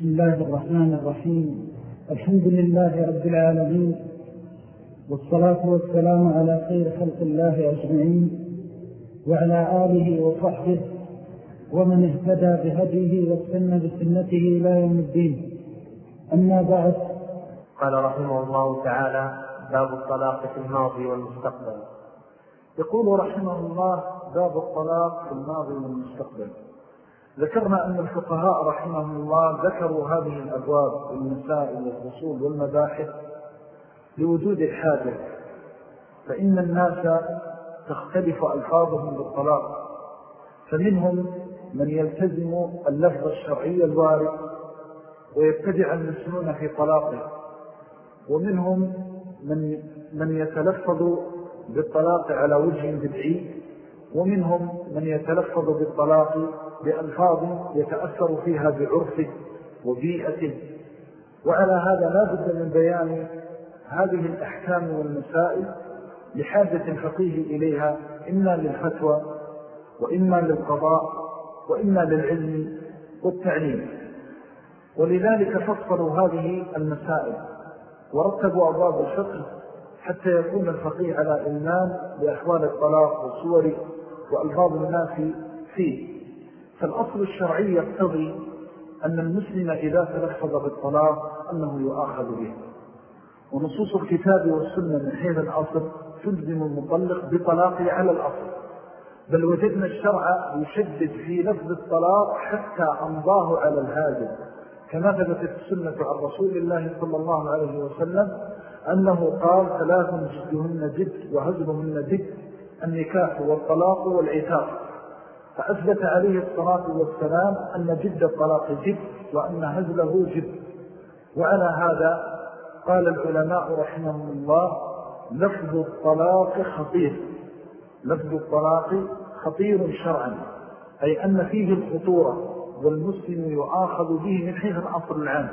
بسم الله الرحمن الرحيم. الحمد لله رب العالمين. والصلاة والسلام على خير خلق الله أجمعين وعلى آله وصحبه ومن اهتدى بهديه واستنى بسنته إلى يوم الدين. أما بعد. قال رحمه الله تعالى باب الطلاق في الماضي والمستقبل. يقول رحمه الله باب الطلاق في الماضي والمستقبل. ذكرنا أن الفقهاء رحمهم الله ذكروا هذه الأبواب والمسائل والفصول والمباحث لوجود الحاجة فإن الناس تختلف ألفاظهم بالطلاق فمنهم من يلتزم اللفظ الشرعي الوارد ويبتدع المسنون في طلاقه ومنهم من, من يتلفظ بالطلاق على وجه بدعي ومنهم من يتلفظ بالطلاق بألفاظ يتأثر فيها بعرفه وبيئته وعلى هذا لا بد من بيان هذه الأحكام والمسائل لحاجة الفقيه إليها إما للفتوى وإما للقضاء وإما للعلم والتعليم. ولذلك فصلوا هذه المسائل ورتبوا أبواب الفقه حتى يكون الفقيه على إلمان بأحوال الطلاق وصوره وألفاظ الناس فيه. فالأصل الشرعي يقتضي أن المسلم إذا تلفظ بالطلاق أنه يؤاخذ به. ونصوص الكتاب والسنة من حيث الأصل تلزم المطلق بطلاقه على الأصل. بل وجدنا الشرع يشدد في لفظ الطلاق حتى أمضاه على الهاجر. كما ثبتت السنة عن رسول الله صلى الله عليه وسلم أنه قال ثلاث جدهن جد وهزلهن جد النكاح والطلاق والعتاق. فأثبت عليه الصلاة والسلام أن جد الطلاق جد وأن هزله جد. وعلى هذا قال العلماء رحمهم الله لفظ الطلاق خطير. لفظ الطلاق خطير شرعا أي أن فيه الخطورة والمسلم يؤاخذ به من حيث الأصل العام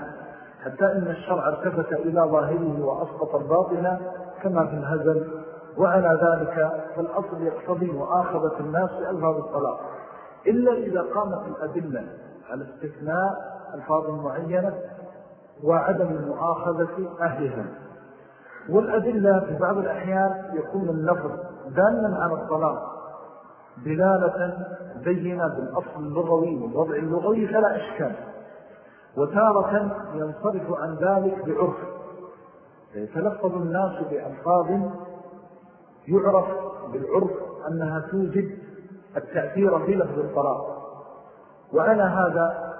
حتى إن الشرع ارتفت إلى ظاهره وأسقط الباطنة كما في الهزل. وعلى ذلك فالأصل يقتضي مؤاخذة الناس بألفاظ الطلاق. إلا إذا قامت الأدلة على استثناء ألفاظ معينة وعدم المؤاخذة أهلها. والأدلة في بعض الأحيان يكون اللفظ دالا على الطلاق دلالة بينة بالأصل اللغوي والوضع اللغوي فلا إشكال. وتارة ينصرف عن ذلك بعرف. يتلفظ الناس بألفاظ يعرف بالعرف أنها توجد التأثير في لفظ الطلاق وعلى هذا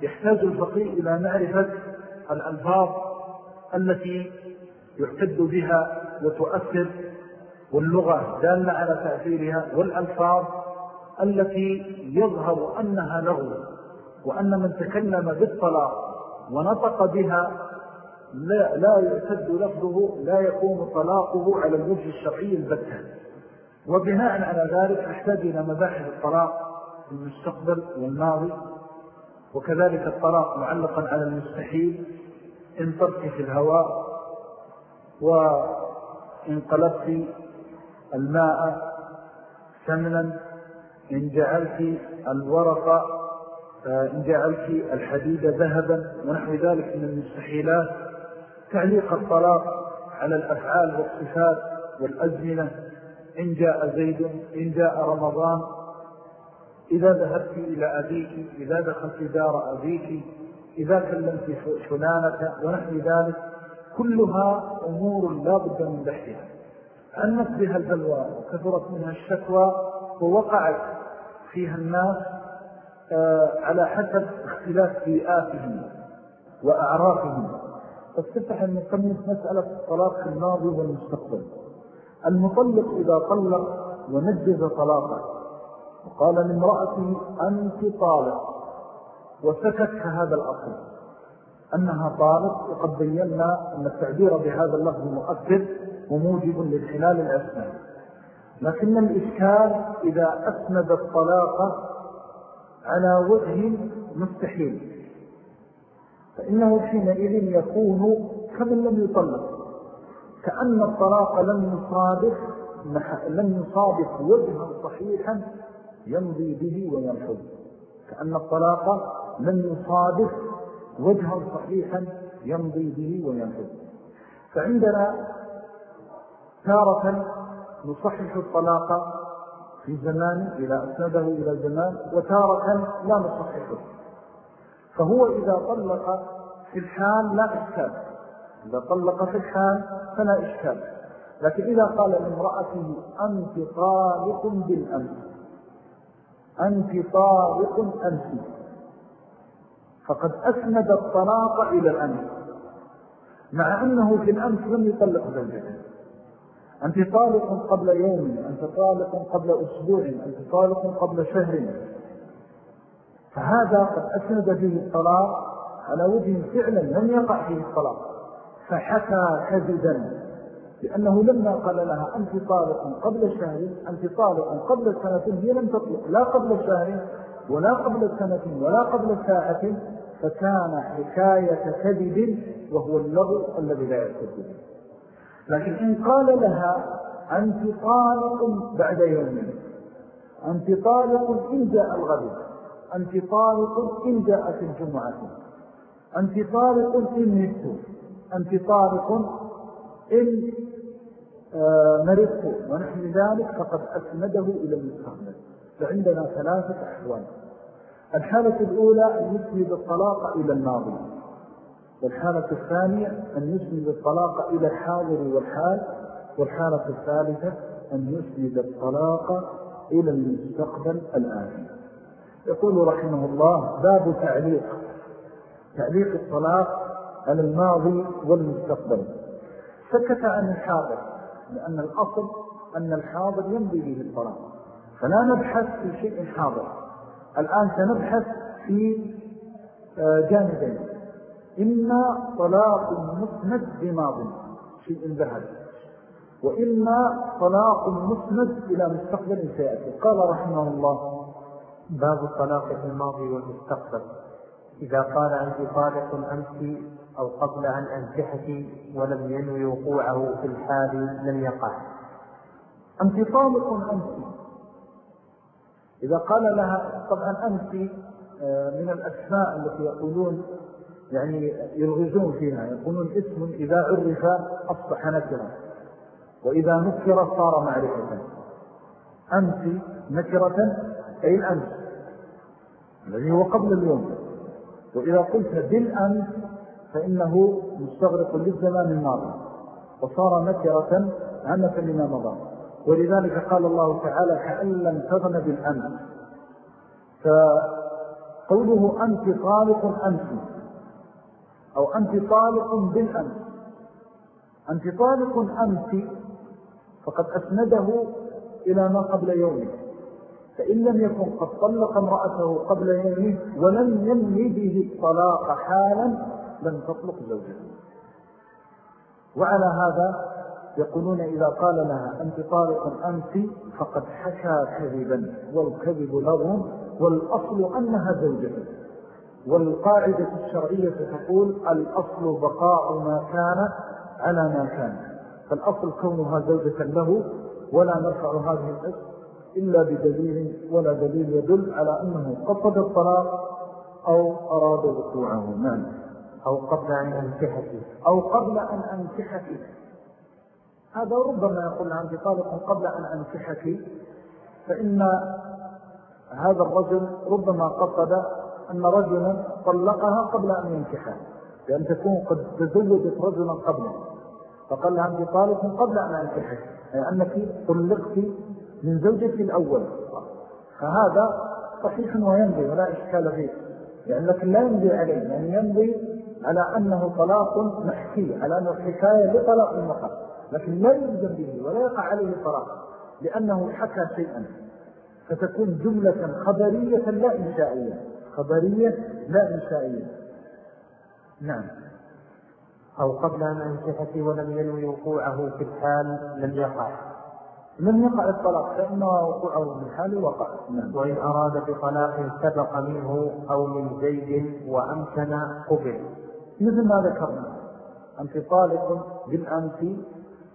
يحتاج الفقيه إلى معرفة الألفاظ التي يعتد بها وتؤثر واللغة دالة على تأثيرها والألفاظ التي يظهر أنها لغو وأن من تكلم بالطلاق ونطق بها لا, لا يعتد لفظه لا يكون طلاقه على الوجه الشرعي البتة. وبناء على ذلك نحتاج إلى مباحث الطلاق في المستقبل والماضي وكذلك الطلاق معلقا على المستحيل إن ترك في الهواء وإن قلبت الماء سمنا إن جعلت الورق إن جعلت الحديد ذهبا ونحو ذلك من المستحيلات تعليق الطلاق على الأفعال والصفات والأزمنة إن جاء زيد إن جاء رمضان إذا ذهبت إلى أبيك إذا دخلت دار أبيك إذا كلمت فلانة ونحو ذلك كلها أمور لا بد من بحثها أنت بها البلوى وكثرت منها الشكوى ووقعت فيها الناس آه، على حسب اختلاف بيئاتهم وأعرافهم. فاستفتح المصنف مسألة الطلاق في الماضي والمستقبل. المطلق إذا طلق ونجز طلاقه. وقال لامرأته أنت طالق. وسكت هذا الأصل. أنها طالق. وقد بينا أن التعبير بهذا اللفظ مؤثر وموجب للحلال الأسنى لكن الإشكال إذا أسند الطلاق على وجه مستحيل. فإنه حينئذ يكون كمن لم يطلق. كأن الطلاق لم يصادف لم يصادف وجها صحيحا يمضي به وينفذ كأن الطلاق لم يصادف وجها صحيحا يمضي به وينفذ فعندنا تارة نصحح الطلاق في زمان إلى أسنده إلى زمان وتارة لا نصححه. فهو إذا طلق في الحال لا إشكال. إذا طلق في الحال فلا إشكال. لكن إذا قال لامرأته أنت طالق بالأمس. أنت طالق أنت فقد أسند الطلاق إلى الأمس. مع أنه في الأمس لم يطلق زوجته. أنت طالق قبل يوم أنت طالق قبل أسبوع أنت طالق قبل شهر. فهذا قد أسند فيه الطلاق على وجه فعلا لم يقع فيه الطلاق. فحكى كذبا لأنه لما قال لها أنت طالق قبل شهر أنت طالق قبل سنة هي لم تطلق لا قبل شهر ولا قبل سنة ولا قبل ساعة فكان حكاية كذب وهو اللغو الذي لا يكذب لكن إن قال لها أنت طالق بعد يوم أنت طالق إن جاء الغد أنت طالق إن جاءت الجمعة أنت طالق إن مت أنت طالق إن آه، مرضت ونحن ذلك فقد أسنده إلى المستقبل. فعندنا ثلاثة أحوال. الحالة الأولى أن يسند الطلاق إلى الماضي. والحالة الثانية أن يسند الطلاق إلى الحاضر والحال. والحالة الثالثة أن يسند الطلاق إلى المستقبل الآن. يقول رحمه الله باب تعليق. تعليق الطلاق على الماضي والمستقبل. سكت عن الحاضر لأن الأصل أن الحاضر يمضي به الطلاق فلا نبحث في شيء حاضر. الآن سنبحث في آه، جانبين. إما طلاق مسند بماض شيء ذهب. وإما طلاق مسند إلى مستقبل سيأتي. قال رحمه الله باب الطلاق في الماضي والمستقبل. إذا قال أنت طالق أمس أو قبل أن أنكحك ولم ينوي وقوعه في الحال لم يقع. أنت طالق أمس إذا قال لها طبعا أمس آه، من الأسماء التي يقولون يعني يلغزون فيها يقولون اسم إذا عرف أصبح نكرا. وإذا نكر صار معرفة. أمس نكرة أي الأمس. الذي هو قبل اليوم. وإذا قلت بالأمس فإنه مستغرق للزمان الماضي وصار نكرة عنة لما مضى. ولذلك قال الله تعالى كأن لم تغن بالأمس فقوله أنت طالق أنت أو أنت طالق بالأمس. أنت طالق أمس فقد أسنده إلى ما قبل يومه فإن لم يكن قد طلق امرأته قبل يومه ولم ينهي به الطلاق حالا لم تطلق زوجه وعلى هذا يقولون إذا قال لها أنت طالق أنت فقد حكى كذبا والكذب لغم والأصل أنها زوجته والقاعدة الشرعية تقول الأصل بقاء ما كان على ما كان. فالأصل كونها زوجة له ولا نرفع هذه إلا بدليل ولا دليل يدل على أنه قصد الطلاق أو أراد وقوعه. نعم. أو قبل أن أنكحك. أو قبل أن أنكحك. هذا ربما يقول عن طالق قبل أن أنكحك. فإن هذا الرجل ربما قصد أن رجلا طلقها قبل أن ينكحها لأن تكون قد تزوجت رجلا قبله. فقال لها أنت طالق قبل أن أنكحك. أي أنك طلقت من زوجك الأول. فهذا صحيح وينبي ولا إشكال فيه. يعني لكن لا ينبي عليه. يعني ينبي على أنه طلاق محكي على أنه حكاية لطلاق المقام لكن لا يلزم به ولا يقع عليه طلاق لأنه حكى شيئا. فتكون جملة خبرية لا إنشائية. خبرية لا إنشائية. نعم. أو قبل أن أنكحك ولم ينوي وقوعه في الحال لم يقع. لم يقع الطلاق؟ فإن وقوعه في الحال وقع. نعم. وإن أراد بطلاق سبق منه أو من زيد وأمكن قبل. مثل ما ذكرنا أنت طالق بالأمس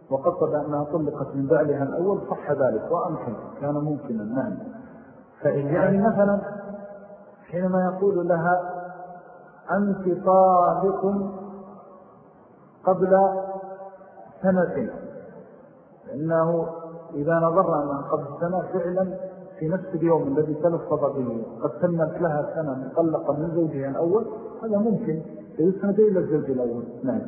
وقصد أنها طلقت من بعدها الأول صح ذلك وأمكن كان ممكنا نعم. فإن يعني مثلا حينما يقول لها أنت طالق قبل سنة لأنه إذا نظرنا أنها قبل سنة فعلا في نفس اليوم الذي تلفظ به. قد تمت لها سنة مطلقة من زوجها الأول هذا ممكن. يسند إلى الزوج الأول. نعم.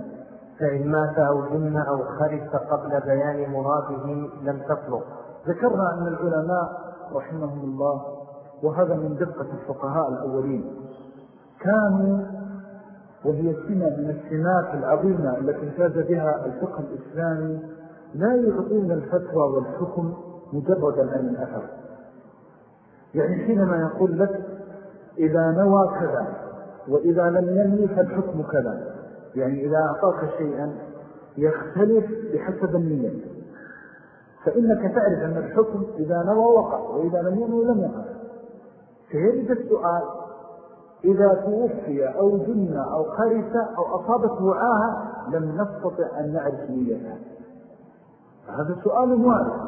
فإن مات أو جن أو خرف قبل بيان مراده لم تطلق. ذكرنا أن العلماء رحمهم الله وهذا من دقة الفقهاء الأولين كانوا وهي سنة من السمات العظيمة التي امتاز بها الفقه الإسلامي لا يعطون الفتوى والحكم مجردا عن الأثر. يعني حينما يقول لك إذا نوى كذا وإذا لم ينوي فالحكم كذا. يعني إذا أعطاك شيئا يختلف بحسب النية. فإنك تعرف أن الحكم إذا نوى وقع وإذا لم ينوي لم يقع. فيجد السؤال إذا توفي أو جن أو خرس أو أصابته عاهة لم نستطع أن نعرف نيتها. هذا سؤال وارد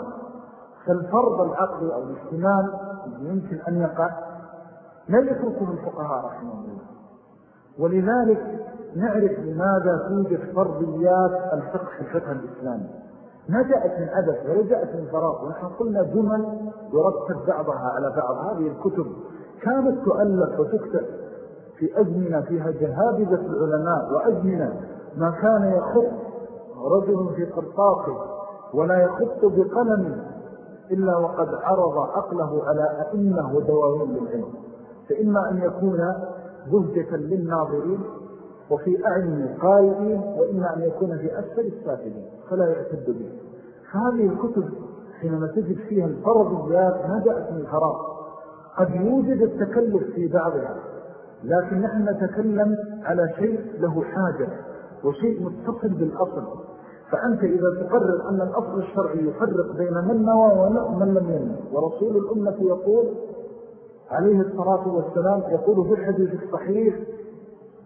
فالفرض العقلي أو الاحتمال يمكن أن يقع لا يتركه الفقهاء رحمه الله. ولذلك نعرف لماذا توجد فرضيات الفقه في الفقه الإسلامي. ما جاءت من عبث ولا جاءت من فراغ. ونحن قلنا جمل يرتب بعضها على بعض. هذه الكتب كانت تؤلف وتكتب في أزمنة فيها جهابذة العلماء وأزمنة ما كان يخط رجل في قرطاقه ولا يخط بقلم إلا وقد عرض عقله على أئمة ودواوين للعلم فإما أن يكون بهجة للناظرين وفي أعين القائلين وإما أن يكون في أسفل السافلين فلا يعتد به. فهذه الكتب حينما تجد فيها الفرضيات ما جاءت من الفراغ قد يوجد التكلف في بعضها لكن نحن نتكلم على شيء له حاجة وشيء متصل بالأصل. فأنت إذا تقرر أن الأصل الشرعي يفرق بين من نوى ومن لم ينوى ورسول الأمة يقول عليه الصلاة والسلام يقول في الحديث الصحيح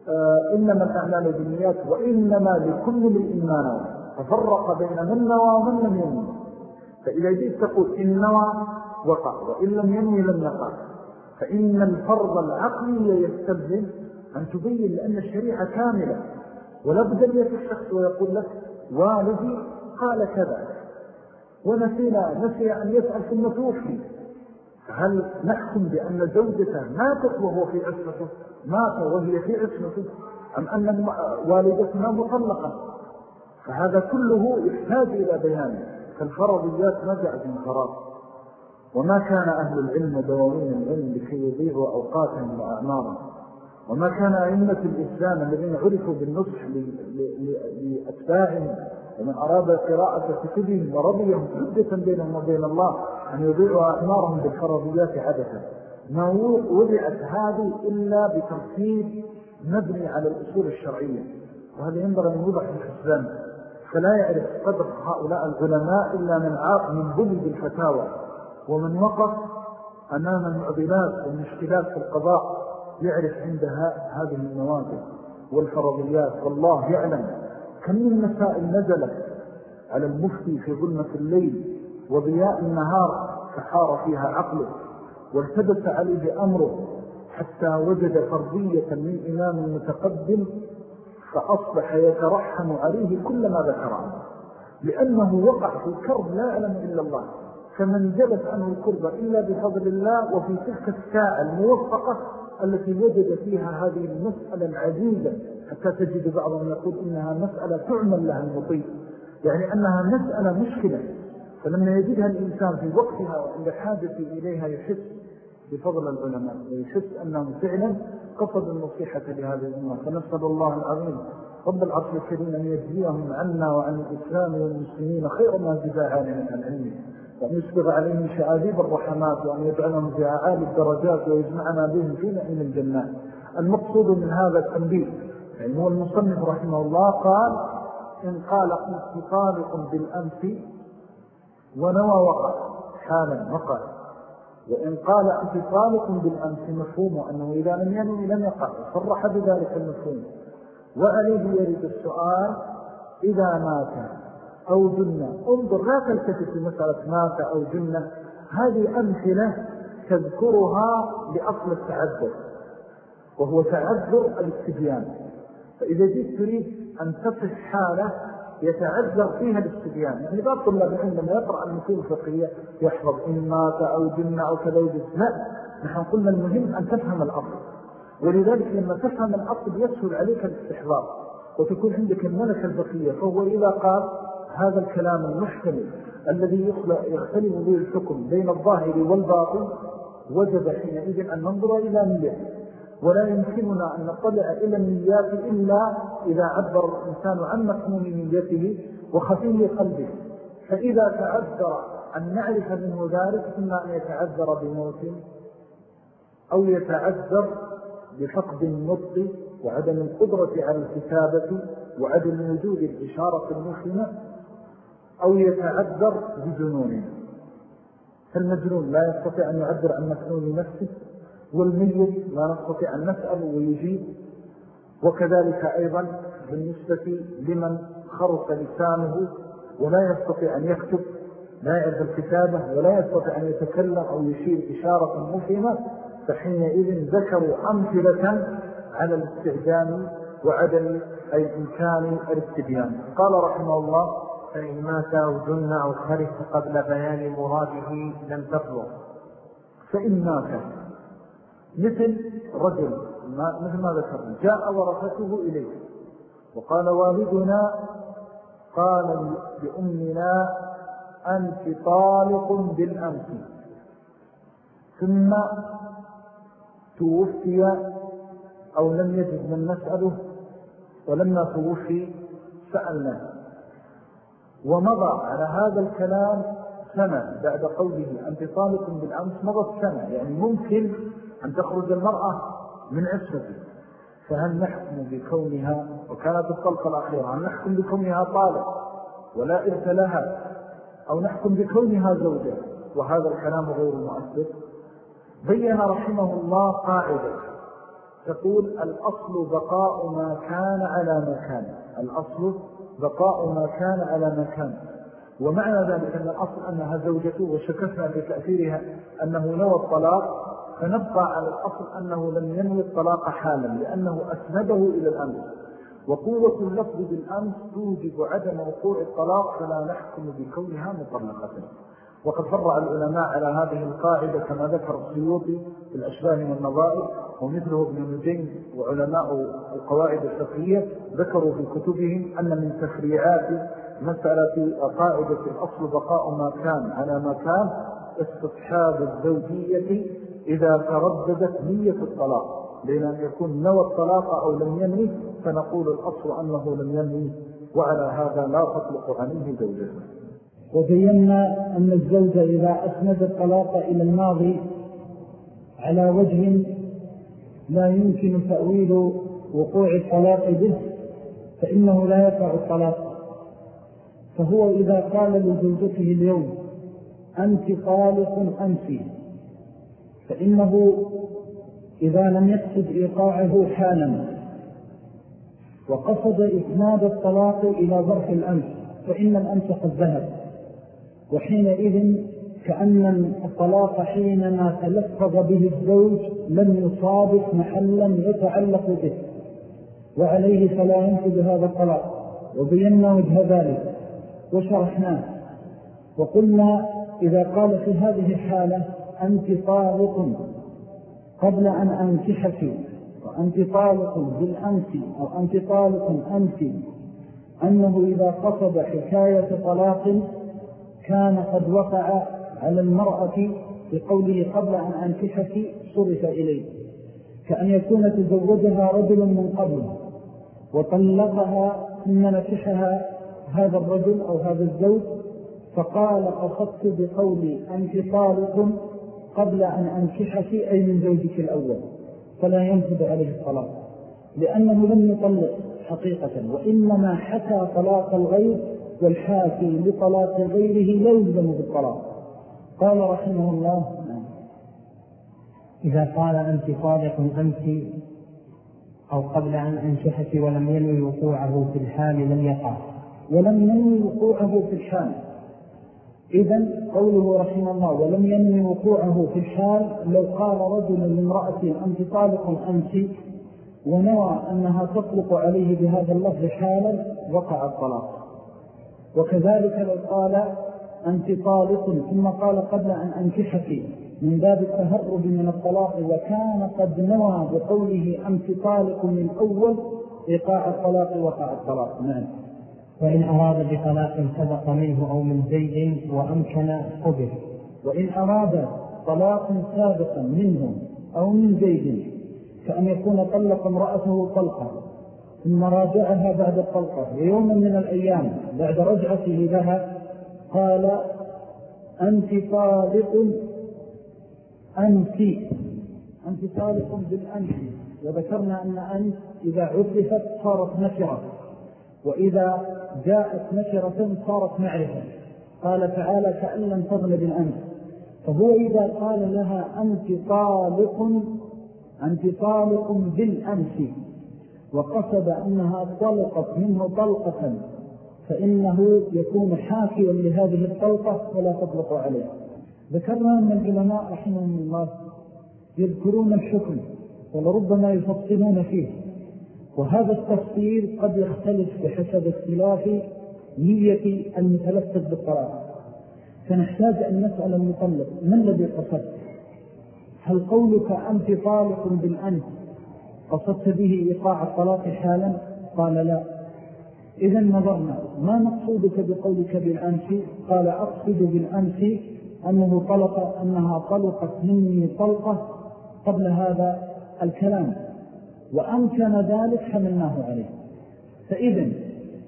آه إنما الأعمال بالنيات وإنما لكل الإيمان ففرق بين من نوى ومن لم ينوى. فإذا جئت تقول إن نوى وقع وإن لم ينوي لم يقع. فإن الفرض العقلي يستلزم أن تبين لأن الشريعة كاملة ولا بد أن يأتي الشخص ويقول لك والدي قال كذا. ونسينا نسي أن يسأل ثم توفي هل نحكم بأن زوجته ماتت وهو في عصمته مات وهي في عصمته أم أن والدتنا مطلقة؟ فهذا كله يحتاج إلى بيانه فالفرضيات جاءت من فراغ. وما كان أهل العلم ودواوين العلم لكي يضيعوا أوقاتهم وأعمارهم. وما كان أئمة الإسلام الذين عرفوا بالنصح لأتباعهم ومن أراد قراءة كتبهم ورضيهم حدة بينهم وبين الله أن يضيعوا أعمارهم بالفرضيات عدثا ما وضعت هذه إلا بترتيب مبني على الأصول الشرعية. وهذا ينبغي أن يوضع في فلا يعرف قدر هؤلاء العلماء إلا من عاق من بلد بالفتاوى ومن وقف أمام المعضلات والمشكلات في القضاء يعرف عندها هذه النوازل والفرضيات والله يعلم كم من مسائل نزلت على المفتي في ظلمة الليل وضياء النهار فحار فيها عقله والتبس عليه أمره حتى وجد فرضية من إمام متقدم فأصبح يترحم عليه كل ما ذكره لأنه وقع في كرب لا يعلم إلا الله فمن جلت عنه الكربة إلا بفضل الله وفي تلك الساعة الموفقة التي وجد فيها هذه المسألة العزيزة حتى تجد بعضهم يقول إنها مسألة تعمل لها المطيء يعني أنها مسألة مشكلة. فلما يجدها الإنسان في وقتها وعند حاجته إليها يحس بفضل العلماء ويحس أنهم فعلا قصد النصيحة لهذه الأمة. فنسأل الله العظيم رب العصر الكريم أن يجزيهم عنا وعن الإسلام والمسلمين خير ما جزاء عالم عن وأن يسبغ عليهم شعاذيب الرحمات وأن يجعلهم في أعالي الدرجات ويجمعنا بهم في نعيم الجنات المقصود من هذا التنبيه يعني هو المصنف رحمه الله قال إن قال قلت طالق بالأمس ونوى وقع حالا وقع. وإن قال أنت طالق بالأمس مفهوم أنه إذا لم ينوي لم يقع صرح بذلك المفهوم. وعليه يريد السؤال إذا مات أو جنة. انظر لا تلتفت في مسألة مات أو جنة. هذه أمثلة تذكرها لأصل التعدد وهو تعذر الاستبيان فإذا جيت تريد أن تصف حالة يتعذر فيها الاستبيان يعني بعض طلاب العلم لما يقرأ المثول الفقهية يحفظ إن مات أو جن أو كذا يجد لا نحن قلنا المهم أن تفهم الأصل. ولذلك لما تفهم الأصل يسهل عليك الاستحضار وتكون عندك الملكة الفقهية فهو إذا قال هذا الكلام المحتمل الذي يختلف به الحكم بين الظاهر والباطن وجب حينئذ أن ننظر إلى نيته. ولا يمكننا أن نطلع إلى النيات إلا إذا عبر الإنسان عن مفهوم نيته وخفي قلبه. فإذا تعذر أن نعرف منه ذلك إما أن يتعذر بموت أو يتعذر بفقد النطق وعدم القدرة على الكتابة وعدم وجود الإشارة المفهمة أو يتعذر بجنونه فالمجنون لا يستطيع أن يعبر عن مفعول نفسه والميت لا نستطيع أن نسأل ويجيب. وكذلك أيضا بالنسبة لمن خرص لسانه ولا يستطيع أن يكتب لا يعرف الكتابة ولا يستطيع أن يتكلم أو يشير إشارة مفهمة فحينئذ ذكروا أمثلة على الاستعجام وعدم أي إمكان الاستبيان. قال رحمه الله فإن مات أو جن أو خرف قبل بيان مراده لم تطلق. فإن مات. مثل رجل مثل ما ذكرنا جاء ورثته إليه. وقال والدنا قال لأمنا أنت طالق بالأمس. ثم توفي أو لم يجد من نسأله ولما توفي سألناه. ومضى على هذا الكلام سنة بعد قوله طالق بالأمس مضت سنة. يعني ممكن أن تخرج المرأة من عصمته فهل نحكم بكونها؟ وكانت الطلقة الأخيرة هل نحكم بكونها طالق ولا إرث لها؟ أو نحكم بكونها زوجة؟ وهذا الكلام غير مؤثر. بين رحمه الله قاعدة تقول الأصل بقاء ما كان على ما كان. الأصل بقاء ما كان على ما كان. ومعنى ذلك أن الأصل أنها زوجته وشكفنا بتأثيرها أنه نوى الطلاق فنبقى على الأصل أنه لم ينوي الطلاق حالا لأنه أسنده إلى الأمر. وقوة اللفظ بالأمس توجب عدم وقوع الطلاق فلا نحكم بكونها مطلقة. وقد فرع العلماء على هذه القاعدة كما ذكر السيوطي في الأشباه والنظائر ومثله ابن نجين وعلماء القواعد الفقهية ذكروا في كتبهم أن من تفريعات مسألة قاعدة الأصل بقاء ما كان على ما كان استصحاب الزوجية إذا ترددت نية الطلاق. لأن أن يكون نوى الطلاق أو لم ينوي فنقول الأصل أنه لم ينوي وعلى هذا لا تطلق عليه زوجته. وبينا أن الزوجة إذا أسند الطلاق إلى الماضي على وجه لا يمكن تأويل وقوع الطلاق به فإنه لا يقع الطلاق. فهو إذا قال لزوجته اليوم أنت طالق أنت فإنه إذا لم يقصد إيقاعه حالا وقصد إسناد الطلاق إلى ظرف الأمس فإن الأمس قد ذهب. وحينئذ كأن الطلاق حينما تلفظ به الزوج لم يصادف محلا يتعلق به وعليه فلا ينفذ هذا الطلاق وبينا وجه ذلك وشرحناه. وقلنا إذا قال في هذه الحالة أنت طالق قبل أن أنكحك وأنت طالق بالأمس أو أنت طالق أنت أنه إذا قصد حكاية طلاق كان قد وقع على المرأة بقوله قبل أن أنكحك صرف إليه كأن يكون تزوجها رجل من قبل وطلقها ثم نكحها هذا الرجل أو هذا الزوج فقال قصدت بقولي أنت طالق قبل أن أنكحك أي من زوجك الأول فلا ينفذ عليه الطلاق لأنه لم يطلق حقيقة وإنما حكى طلاق الغير والحاكي لطلاق غيره لا يلزم بالطلاق. قال رحمه الله إذا قال أنت طالق أنت أو قبل أن أنشحك ولم ينوي وقوعه في الحال لم يقع. ولم ينوي وقوعه في الحال. إذن قوله رحمه الله ولم ينمي وقوعه في الحال لو قال رجل لامرأة أنت طالق أنت ونوى أنها تطلق عليه بهذا اللفظ حالا وقع الطلاق. وكذلك لو قال أنت طالق ثم قال قبل أن أنكحك من باب التهرب من الطلاق وكان قد نوى بقوله أنت طالق من أول إيقاع الطلاق وقع الطلاق. نعم. وإن أراد بطلاق سبق منه أو من زيد وأمكن قبل. وإن أراد طلاق سابقا منه أو من زيد كأن يكون طلق امرأته طلقا. ثم راجعها بعد الطلقة ويوم من الأيام بعد رجعته لها قال أنت طالق أنت أنت طالق بالأنت وذكرنا أن أنت إذا عرفت صارت نكرة. وإذا جاءت نكرة صارت معرفة. قال تعالى كأن لم تغلب الأنت فهو إذا قال لها أنت طالق أنت طالق بالأنت وقصد أنها طلقت منه طلقة فإنه يكون حاكيا لهذه الطلقة ولا تطلق عليه. ذكرنا أن العلماء رحمهم الله يذكرون الحكم ولربما يفصلون فيه وهذا التفصيل قد يختلف بحسب اختلاف نية المتلفز بالطلاق فنحتاج أن نسأل المطلق ما الذي قصد هل قولك أنت طالق بالأنت قصدت به إيقاع الطلاق حالا؟ قال لا. إذا نظرنا ما مقصودك بقولك بالأنس قال أقصد بالأنس أنه طلق أنها طلقت مني طلقة قبل هذا الكلام وأمكن ذلك حملناه عليه. فإذا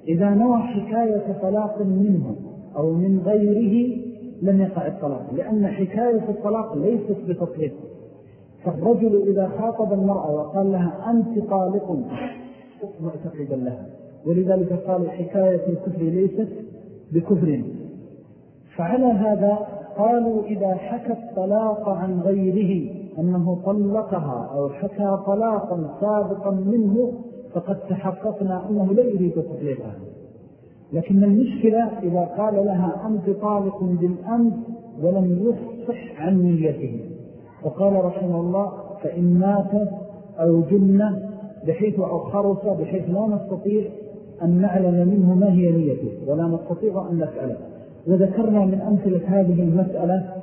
إذا نوى حكاية طلاق منه أو من غيره لم يقع الطلاق لأن حكاية الطلاق ليست بتطليق فالرجل إذا خاطب المرأة وقال لها أنت طالق معتقدا لها. ولذلك قال حكاية الكفر ليست بكفر. فعلى هذا قالوا إذا حكى الطلاق عن غيره أنه طلقها أو حكى طلاقا سابقا منه فقد تحققنا أنه لا يريد تطليقها. لكن المشكلة إذا قال لها أنت طالق بالأمس ولم يصح عن نيته. وقال رحمه الله فإن مات أو جنة بحيث أو خرص بحيث لا نستطيع أن نعلم منه ما هي نيته ولا نستطيع أن نفعله. وذكرنا من أمثلة هذه المسألة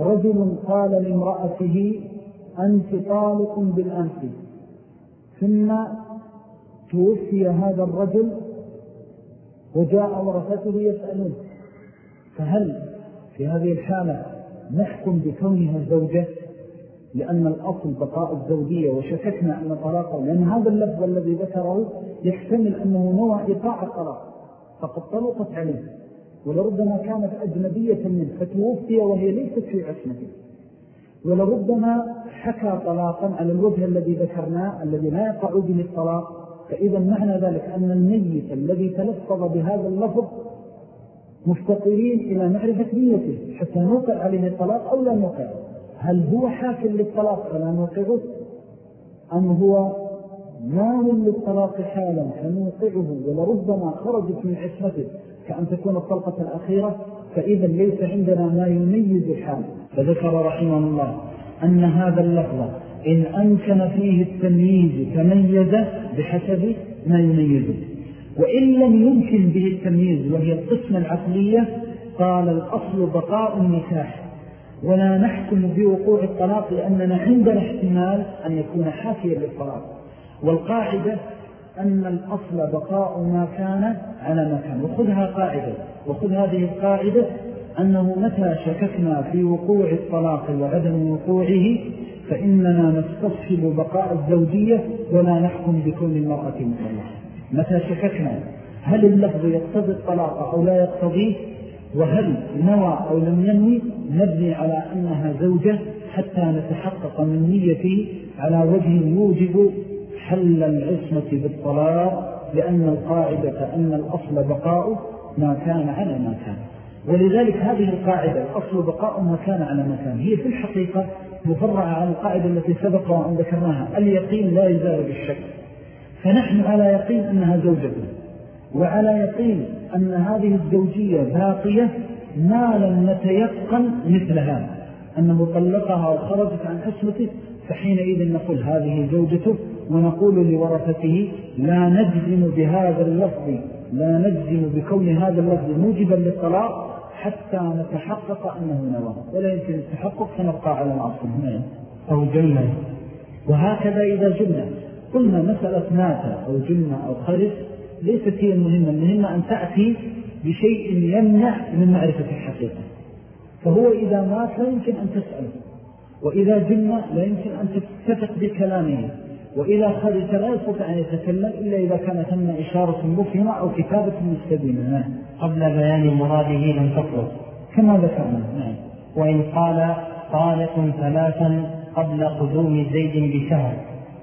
رجل قال لامرأته أنت طالق بالأنف. ثم توفي هذا الرجل وجاء ورثته يسألون فهل في هذه الحالة نحكم بكونها زوجة؟ لأن الأصل بقاء الزوجية وشككنا أن طلاقه لأن هذا اللفظ الذي ذكره يحتمل أنه نوع إطاع الطلاق فقد طلقت عليه ولربما كانت أجنبية منه فتوفي وهي ليست في عصمته. ولربما حكى طلاقا على الوجه الذي ذكرناه الذي لا يقع به الطلاق فإذا معنى ذلك أن الميت الذي تلفظ بهذا اللفظ مفتقرين إلى معرفة نيته حتى نوقع عليه الطلاق أو لا نوقع هل هو حاكم للطلاق فلا نوقعه أم هو نام للطلاق حالا فنوقعه ولربما خرجت من عصمته كأن تكون الطلقة الأخيرة؟ فإذا ليس عندنا ما يميز الحال فذكر رحمه الله أن هذا اللفظ إن أمكن فيه التمييز تميز بحسب ما يميزه. وإن لم يمكن به التمييز وهي القسمة العقلية قال الأصل بقاء النكاح. ولا نحكم بوقوع الطلاق لأننا عندنا احتمال أن يكون حافيا للطلاق. والقاعدة أن الأصل بقاء ما كان على ما كان. وخذها قاعدة. وخذ هذه القاعدة أنه متى شككنا في وقوع الطلاق وعدم وقوعه فإننا نستصحب بقاء الزوجية ولا نحكم بكون المرأة مطلقة. متى شككنا؟ هل اللفظ يقتضي الطلاق أو لا يقتضيه؟ وهل نوى أو لم ينوي نبني على أنها زوجة حتى نتحقق من نيته على وجه يوجب حل العصمة بالطلاق لأن القاعدة أن الأصل بقاء ما كان على ما كان. ولذلك هذه القاعدة الأصل بقاء ما كان على ما كان هي في الحقيقة مفرعة عن القاعدة التي سبق وأن ذكرناها اليقين لا يزال بالشك. فنحن على يقين أنها زوجة. وعلى يقين أن هذه الزوجية باقية ما لم نتيقن مثل هذا أنه طلقها وخرجت عن عصمته فحينئذ نقول هذه زوجته ونقول لورثته لا نجزم بهذا اللفظ لا نجزم بكون هذا اللفظ موجبا للطلاق حتى نتحقق أنه نوى ولا يمكن التحقق فنبقى على العصر نعم. أو جنة وهكذا إذا جنة قلنا مسألة مات أو جنة أو خرج ليست هي المهمة المهمة أن تأتي بشيء يمنع من معرفة الحقيقة. فهو إذا مات لا يمكن أن تسأله وإذا جن لا يمكن أن تتفق بكلامه وإذا خرج لا يستطيع أن يتكلم إلا إذا كان ثم إشارة مفهمة أو كتابة مستدينة نعم. قبل بيان مراده لم تطلق كما ذكرنا نعم. وإن قال طالق ثلاثا قبل قدوم زيد بشهر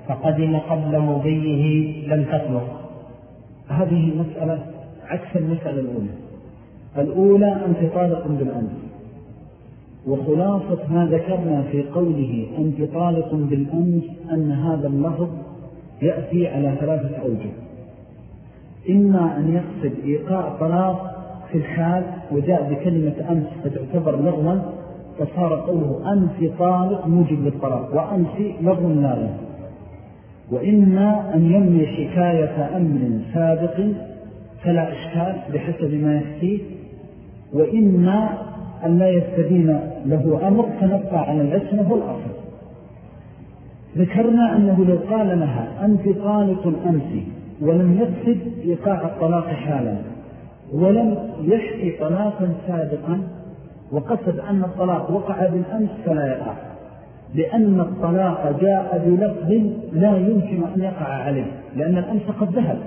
فقدم قبل مضيه لم تطلق هذه مسألة عكس المسألة الأولى. الأولى أنت طالق بالأمس. وخلاصة ما ذكرنا في قوله أنت طالق بالأمس أن هذا اللفظ يأتي على ثلاثة أوجه. إما أن يقصد إيقاع طلاق في الحال وجاء بكلمة أمس فتعتبر لغوا فصار قوله أنت طالق موجب للطلاق وأنت لغو لازم. وإما أن يمني حكاية أمر سابق فلا إشكال بحسب ما يحكيه وإما أن لا يستدين له أمر فنبقى على العسمة والأصل ذكرنا أنه لو قال لها أنت طالق أمس ولم يقصد إيقاع الطلاق حالا ولم يحكي طلاقا سابقا وقصد أن الطلاق وقع بالأمس فلا يقع. لأن الطلاق جاء بلفظ لا يمكن أن يقع عليه لأن الأمس قد ذهب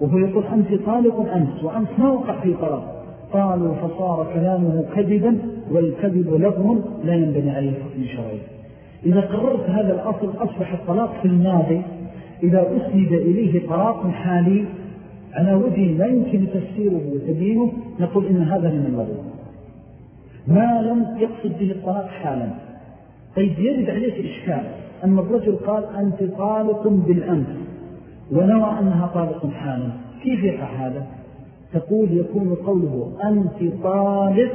وهو يقول أنت طالق أمس وأمس ما وقع في طلاق. قالوا فصار كلامه كذبا والكذب لغم لا ينبني عليه حكم شرعي إذا قررت هذا الأصل أصبح الطلاق في الماضي إذا أسند إليه طلاق حالي على وجه لا يمكن تفسيره وتبينه نقول إن هذا من اللغو ما لم يقصد به الطلاق حالا. طيب يرد عليك إشكال. أن الرجل قال أنت طالق بالأمس ونوى أنها طالق حالا. كيف يقع هذا؟ تقول يكون قوله أنت طالق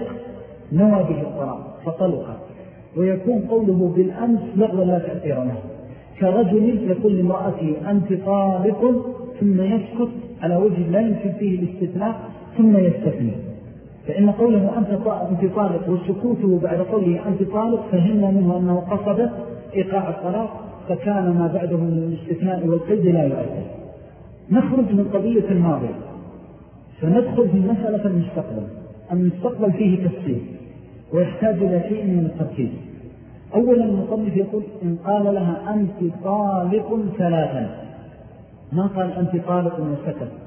نوى به الطلاق فطلق. ويكون قوله بالأمس لغو لا تأثير له كرجل يقول لامرأته أنت طالق ثم يسكت على وجه لا يمكن فيه الاستثناء ثم يستثني. فإن قوله أنت طالق وسكوته بعد قوله أنت طالق فهمنا منه أنه قصد إيقاع الطلاق فكان ما بعده من الاستثناء والقيد لا يؤثر. نخرج من قضية الماضي سندخل في مسألة المستقبل. المستقبل فيه تفسير ويحتاج إلى شيء من التركيز. أولا المصنف يقول إن قال لها أنت طالق ثلاثا. ما قال أنت طالق وسكت؟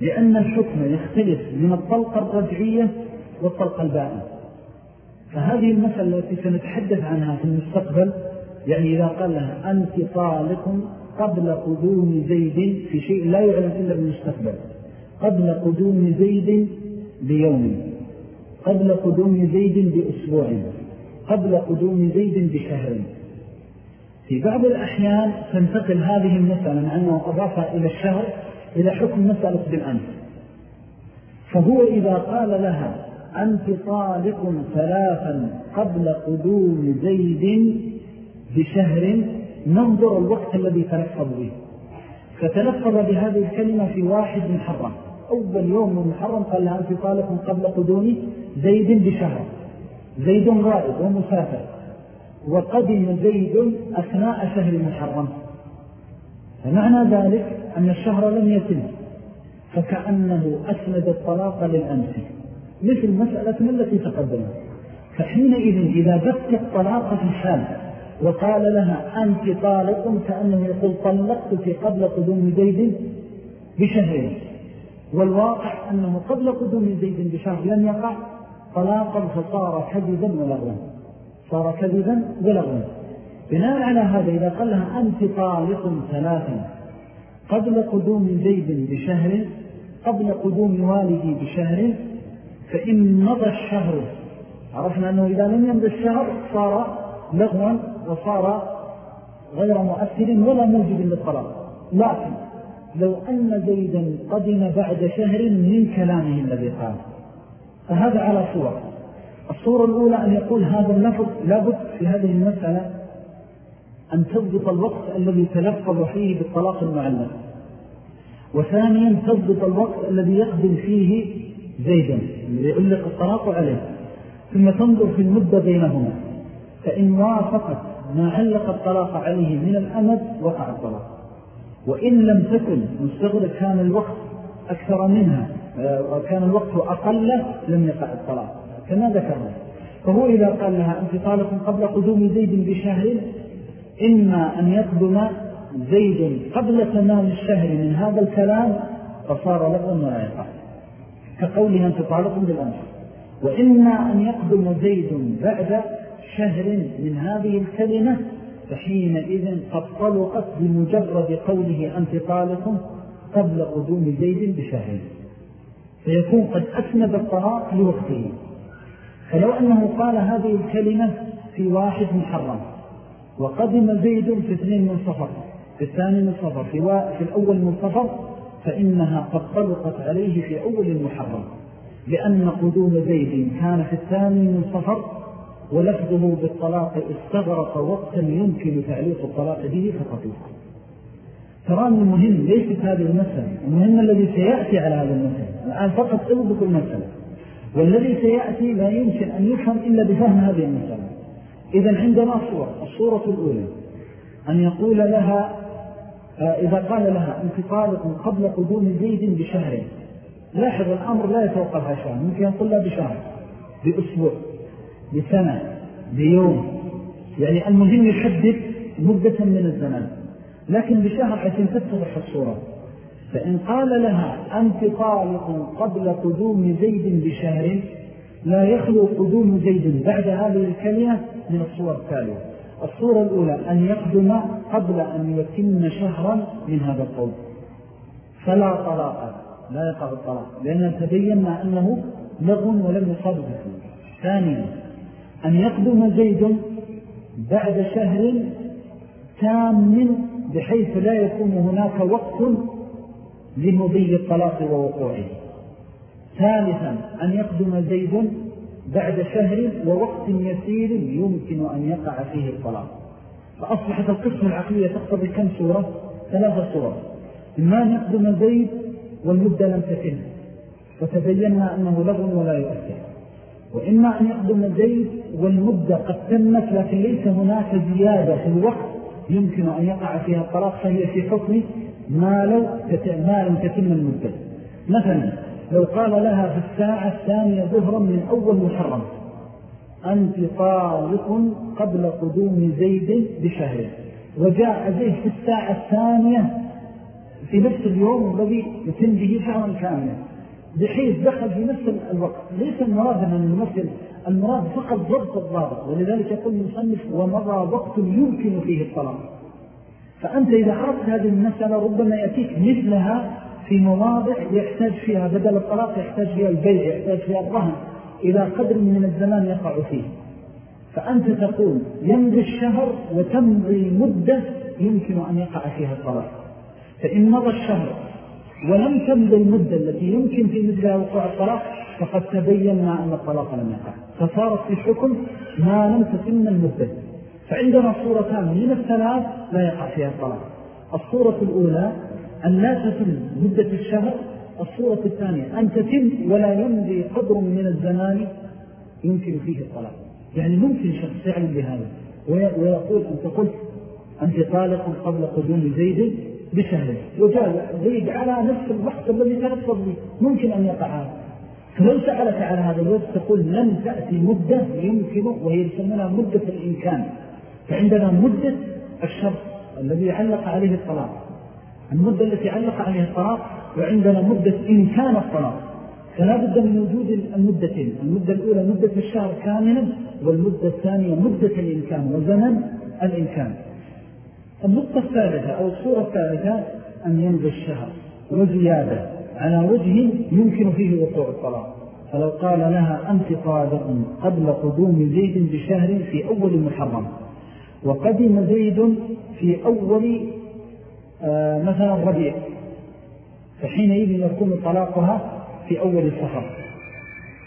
لأن الحكم يختلف من الطلقة الرجعية والطلقة البائن فهذه المسألة التي سنتحدث عنها في المستقبل يعني إذا قال لها أنت طالق قبل قدوم زيد في شيء لا يعلم إلا بالمستقبل. قبل قدوم زيد بيوم. قبل قدوم زيد بأسبوع. قبل قدوم زيد بشهر. في بعض الأحيان تنتقل هذه المسألة مع أنه إلى الشهر إلى حكم مسألة بالأمس. فهو إذا قال لها أنت طالق ثلاثا قبل قدوم زيد بشهر ننظر الوقت الذي تلفظ به. فتلفظ بهذه الكلمة في واحد محرم أول يوم من محرم قال لها أنت طالق قبل قدوم زيد بشهر. زيد غائب ومسافر. وقدم زيد أثناء شهر محرم. فمعنى ذلك أن الشهر لم يتم فكأنه أسند الطلاق للأمس مثل مسألة التي تقدمت فحينئذ إذا بث الطلاق في الحال وقال لها أنت طالق كأنه يقول طلقتك قبل قدوم زيد بشهرين. والواقع أنه قبل قدوم زيد بشهر لم يقع طلاقا فصار كذبا ولغوا. صار كذبا ولغوا. بناء على هذا إذا قال لها أنت طالق ثلاثا قبل قدوم زيد بشهر قبل قدوم والدي بشهر فإن مضى الشهر. عرفنا أنه إذا لم يمضى الشهر صار لغوا وصار غير مؤثر ولا موجب للطلاق. لكن لو أن زيدا قدم بعد شهر من كلامه الذي قال. فهذا على صور الصورة الأولى أن يقول هذا اللفظ لابد في هذه المسألة أن تضبط الوقت الذي تلفظ فيه بالطلاق المعلم وثانيا تضبط الوقت الذي يقدم فيه زيدا يعلق الطلاق عليه. ثم تنظر في المدة بينهما. فإن وافقت ما علق الطلاق عليه من الأمد وقع الطلاق. وإن لم تكن مستغرق كان الوقت أكثر منها وكان الوقت أقل لم يقع الطلاق. كما ذكرنا. فهو إذا قال لها أنت طالق قبل قدوم زيد بشهر إما أن يقدم زيد قبل تمام الشهر من هذا الكلام فصار لغا ولا يقع. كقولها أنت طالق بالأمس وإما أن يقدم زيد بعد شهر من هذه الكلمة فحينئذ قد طلقت بمجرد قوله أنت طالق قبل قدوم زيد بشهر فيكون قد أسند الطلاق لوقته. فلو أنه قال هذه الكلمة في واحد محرم. وقدم زيد في اثنين من صفر في الثاني من صفر في, في الأول من صفر فإنها قد طلقت عليه في أول المحرم لأن قدوم زيد كان في الثاني من صفر ولفظه بالطلاق استغرق وقتا يمكن تعليق الطلاق به فقطيق ترى المهم ليست هذه المسألة المهم الذي سيأتي على هذا المسألة الآن فقط اضبط المسألة والذي سيأتي لا يمكن أن يفهم إلا بفهم هذه المسألة. إذا عندنا صورة الصورة الأولى أن يقول لها آه، إذا قال لها أنت طالق قبل قدوم زيد بشهر. لاحظ الأمر لا يتوقف على شهر ممكن يقول لها بشهر بأسبوع بسنة بيوم. يعني المهم يحدد مدة من الزمان. لكن بشهر عشان تتضح الصورة. فإن قال لها أنت طالق قبل قدوم زيد بشهر لا يخلو قدوم زيد بعد هذه الكلمة من الصورة التالية. الصورة الأولى أن يقدم قبل أن يتم شهرا من هذا القول. فلا طلاق لا يقع الطلاق لأن تبيننا أنه لغو ولم يصاب ثانيا أن يقدم زيد بعد شهر تام بحيث لا يكون هناك وقت لمضي الطلاق ووقوعه. ثالثا أن يقدم زيد بعد شهر ووقت يسير يمكن أن يقع فيه الطلاق. فأصبحت القسم العقلية تقتضي كم صورة؟ ثلاثة صور. إما أن يقدم زيد والمدة لم تتم فتبيننا أنه لغو ولا يؤثر. وإما أن يقدم زيد والمدة قد تمت لكن ليس هناك زيادة في الوقت يمكن أن يقع فيها الطلاق فهي في حكم ما, لو ما لم تتم المدة. مثلا لو قال لها في الساعة الثانية ظهرا من أول محرم. أنت طالق قبل قدوم زيد بشهر. وجاء زيد في الساعة الثانية في نفس اليوم الذي يتم به شهرا كاملا. بحيث دخل في نفس الوقت. ليس المراد من الممثل المراد فقط ضبط الضابط. ولذلك يقول المصنف ومضى وقت يمكن فيه الطلاق. فأنت إذا عرفت هذه المسألة ربما يأتيك مثلها في مواضع يحتاج فيها بدل الطلاق يحتاج فيها البيع يحتاج فيها الرهن إلى قدر من الزمان يقع فيه. فأنت تقول يمضي الشهر وتمضي مدة يمكن أن يقع فيها الطلاق. فإن مضى الشهر ولم تمضي المدة التي يمكن في مثلها وقوع الطلاق فقد تبيننا أن الطلاق لم يقع. فصارت في الحكم ما لم تتم المدة. فعندنا صورتان من الثلاث لا يقع فيها الطلاق. الصورة الأولى أن لا تتم مدة الشهر. الصورة الثانية أن تتم ولا يمضي قدر من الزمان يمكن فيه الطلاق. يعني ممكن شخص يعلم بهذا ويقول أنت قلت أنت طالق قبل قدوم زيد بشهر. وجاء زيد على نفس الوقت الذي تلفظ به ممكن أن يقع هذا. فلو سألك على هذا الوقت تقول لن تأتي مدة يمكن وهي يسمونها مدة الإمكان. فعندنا مدة الشرط الذي علق عليه الطلاق. المدة التي علق عليها الطلاق وعندنا مدة إمكان الطلاق. فلا بد من وجود المدتين. المدة الأولى مدة الشهر كاملا والمدة الثانية مدة الإمكان وزمن الإمكان النقطة الثالثة أو الصورة الثالثة أن يمضي الشهر وزيادة على وجه يمكن فيه وقوع الطلاق. فلو قال لها أنت طالق قبل قدوم زيد بشهر في أول محرم وقدم زيد في أول مثلا ربيع فحينئذ يكون طلاقها في أول السفر.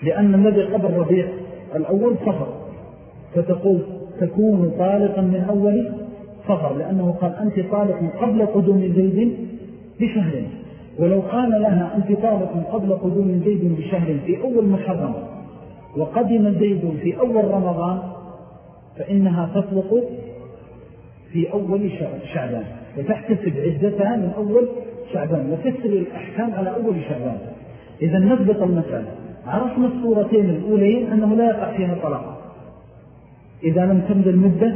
لأن الذي قبل ربيع الأول صفر فتقول تكون طالقا من أول صفر لأنه قال أنت طالق قبل قدوم زيد بشهر. ولو قال لها أنت طالق قبل قدوم زيد بشهر في أول محرم وقدم زيد في أول رمضان فإنها تطلق في أول شعبان. وتحتسب عدتها من أول شعبان وتسري الأحكام على أول شعبان. إذا نثبت المسألة. عرفنا الصورتين الأولين أنه لا يقع فيها طلاق. إذا لم تمد المدة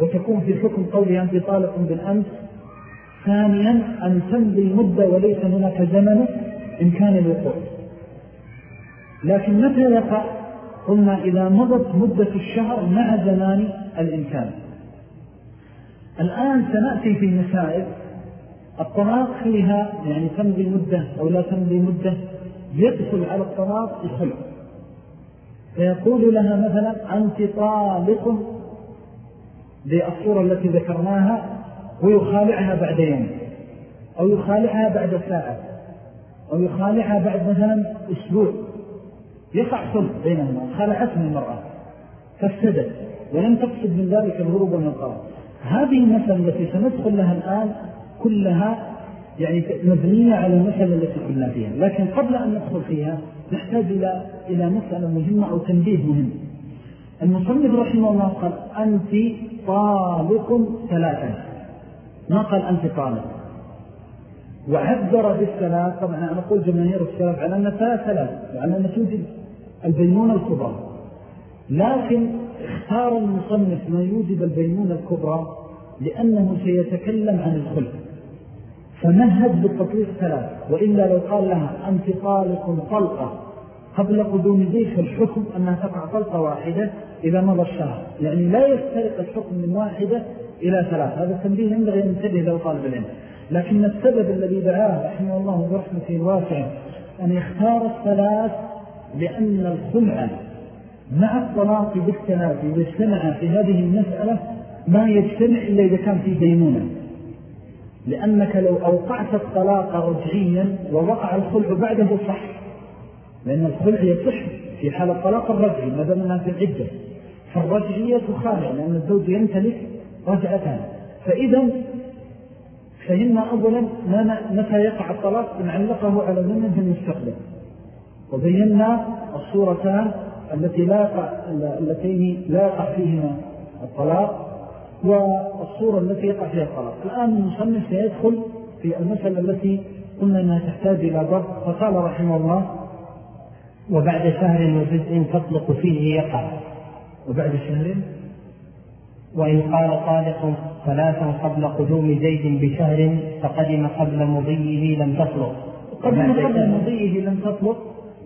وتكون في حكم قولها أنت طالق بالأمس ثانيا أن تمضي المدة وليس هناك زمن إمكان الوقوع. لكن متى يقع؟ قلنا إذا مضت مدة الشهر مع زمان الإمكان. الآن سنأتي في مسائل الطلاق فيها يعني تمضي مدة أو لا تمضي مدة يدخل على الطلاق الخلق فيقول لها مثلا أنت طالق بالصورة التي ذكرناها ويخالعها بعد يوم أو يخالعها بعد ساعة أو يخالعها بعد مثلا أسبوع. يقع صلح بينهما خالعتهم المرأة فاستدت ولم تقصد من ذلك الهروب من الطلاق هذه المسألة التي سندخل لها الآن كلها يعني مبنية على المسألة التي كنا فيها. لكن قبل أن ندخل فيها نحتاج إلى, إلى مسألة مهمة أو تنبيه مهم. المصنف رحمه الله قال أنت طالق ثلاثا. ما قال أنت طالق؟ وعذر بالثلاث طبعا أنا أقول جماهير السلف على أن ثلاث ثلاث وعلى أن توجد البينونة الكبرى. لكن اختار المصنف ما يوجد البينونة الكبرى لأنه سيتكلم عن الخلق. فمهد بالتطليق ثلاث وإلا لو قال لها أنت طالق طلقة قبل قدوم ذيك الحكم أنها تقع طلقة واحدة إذا مضى الشهر. يعني لا يفترق الحكم من واحدة إلى ثلاث هذا التنبيه ينبغي أن ينتبه له طالب العلم لكن السبب الذي دعاه رحمه الله برحمته الواسعة أن يختار الثلاث لأن الخلع مع الطلاق بالثلاث إذا اجتمع في هذه المسألة ما يجتمع إلا إذا كان في دينونة. لأنك لو أوقعت الطلاق رجعيا ووقع الخلع بعده صح. لأن الخلع يصح في حال الطلاق الرجعي ما دام في العدة. فالرجعية خالع لأن الزوج يمتلك رجعتان. فإذا فهمنا أولا متى يقع الطلاق؟ نعلقه على زمن في المستقبل. وبينا الصورتان التي لا اللتين لا يقع فيهما الطلاق والصورة التي يقع فيها الطلاق. الآن المصنف سيدخل في المسألة التي قلنا أنها تحتاج إلى ضرب فقال رحمه الله وبعد شهر وجزء تطلق فيه يقع. وبعد شهر؟ وإن قال طالق ثلاثا قبل قدوم زيد بشهر فقدم قبل مضيه لم تطلق. قبل مضيه لم تطلق.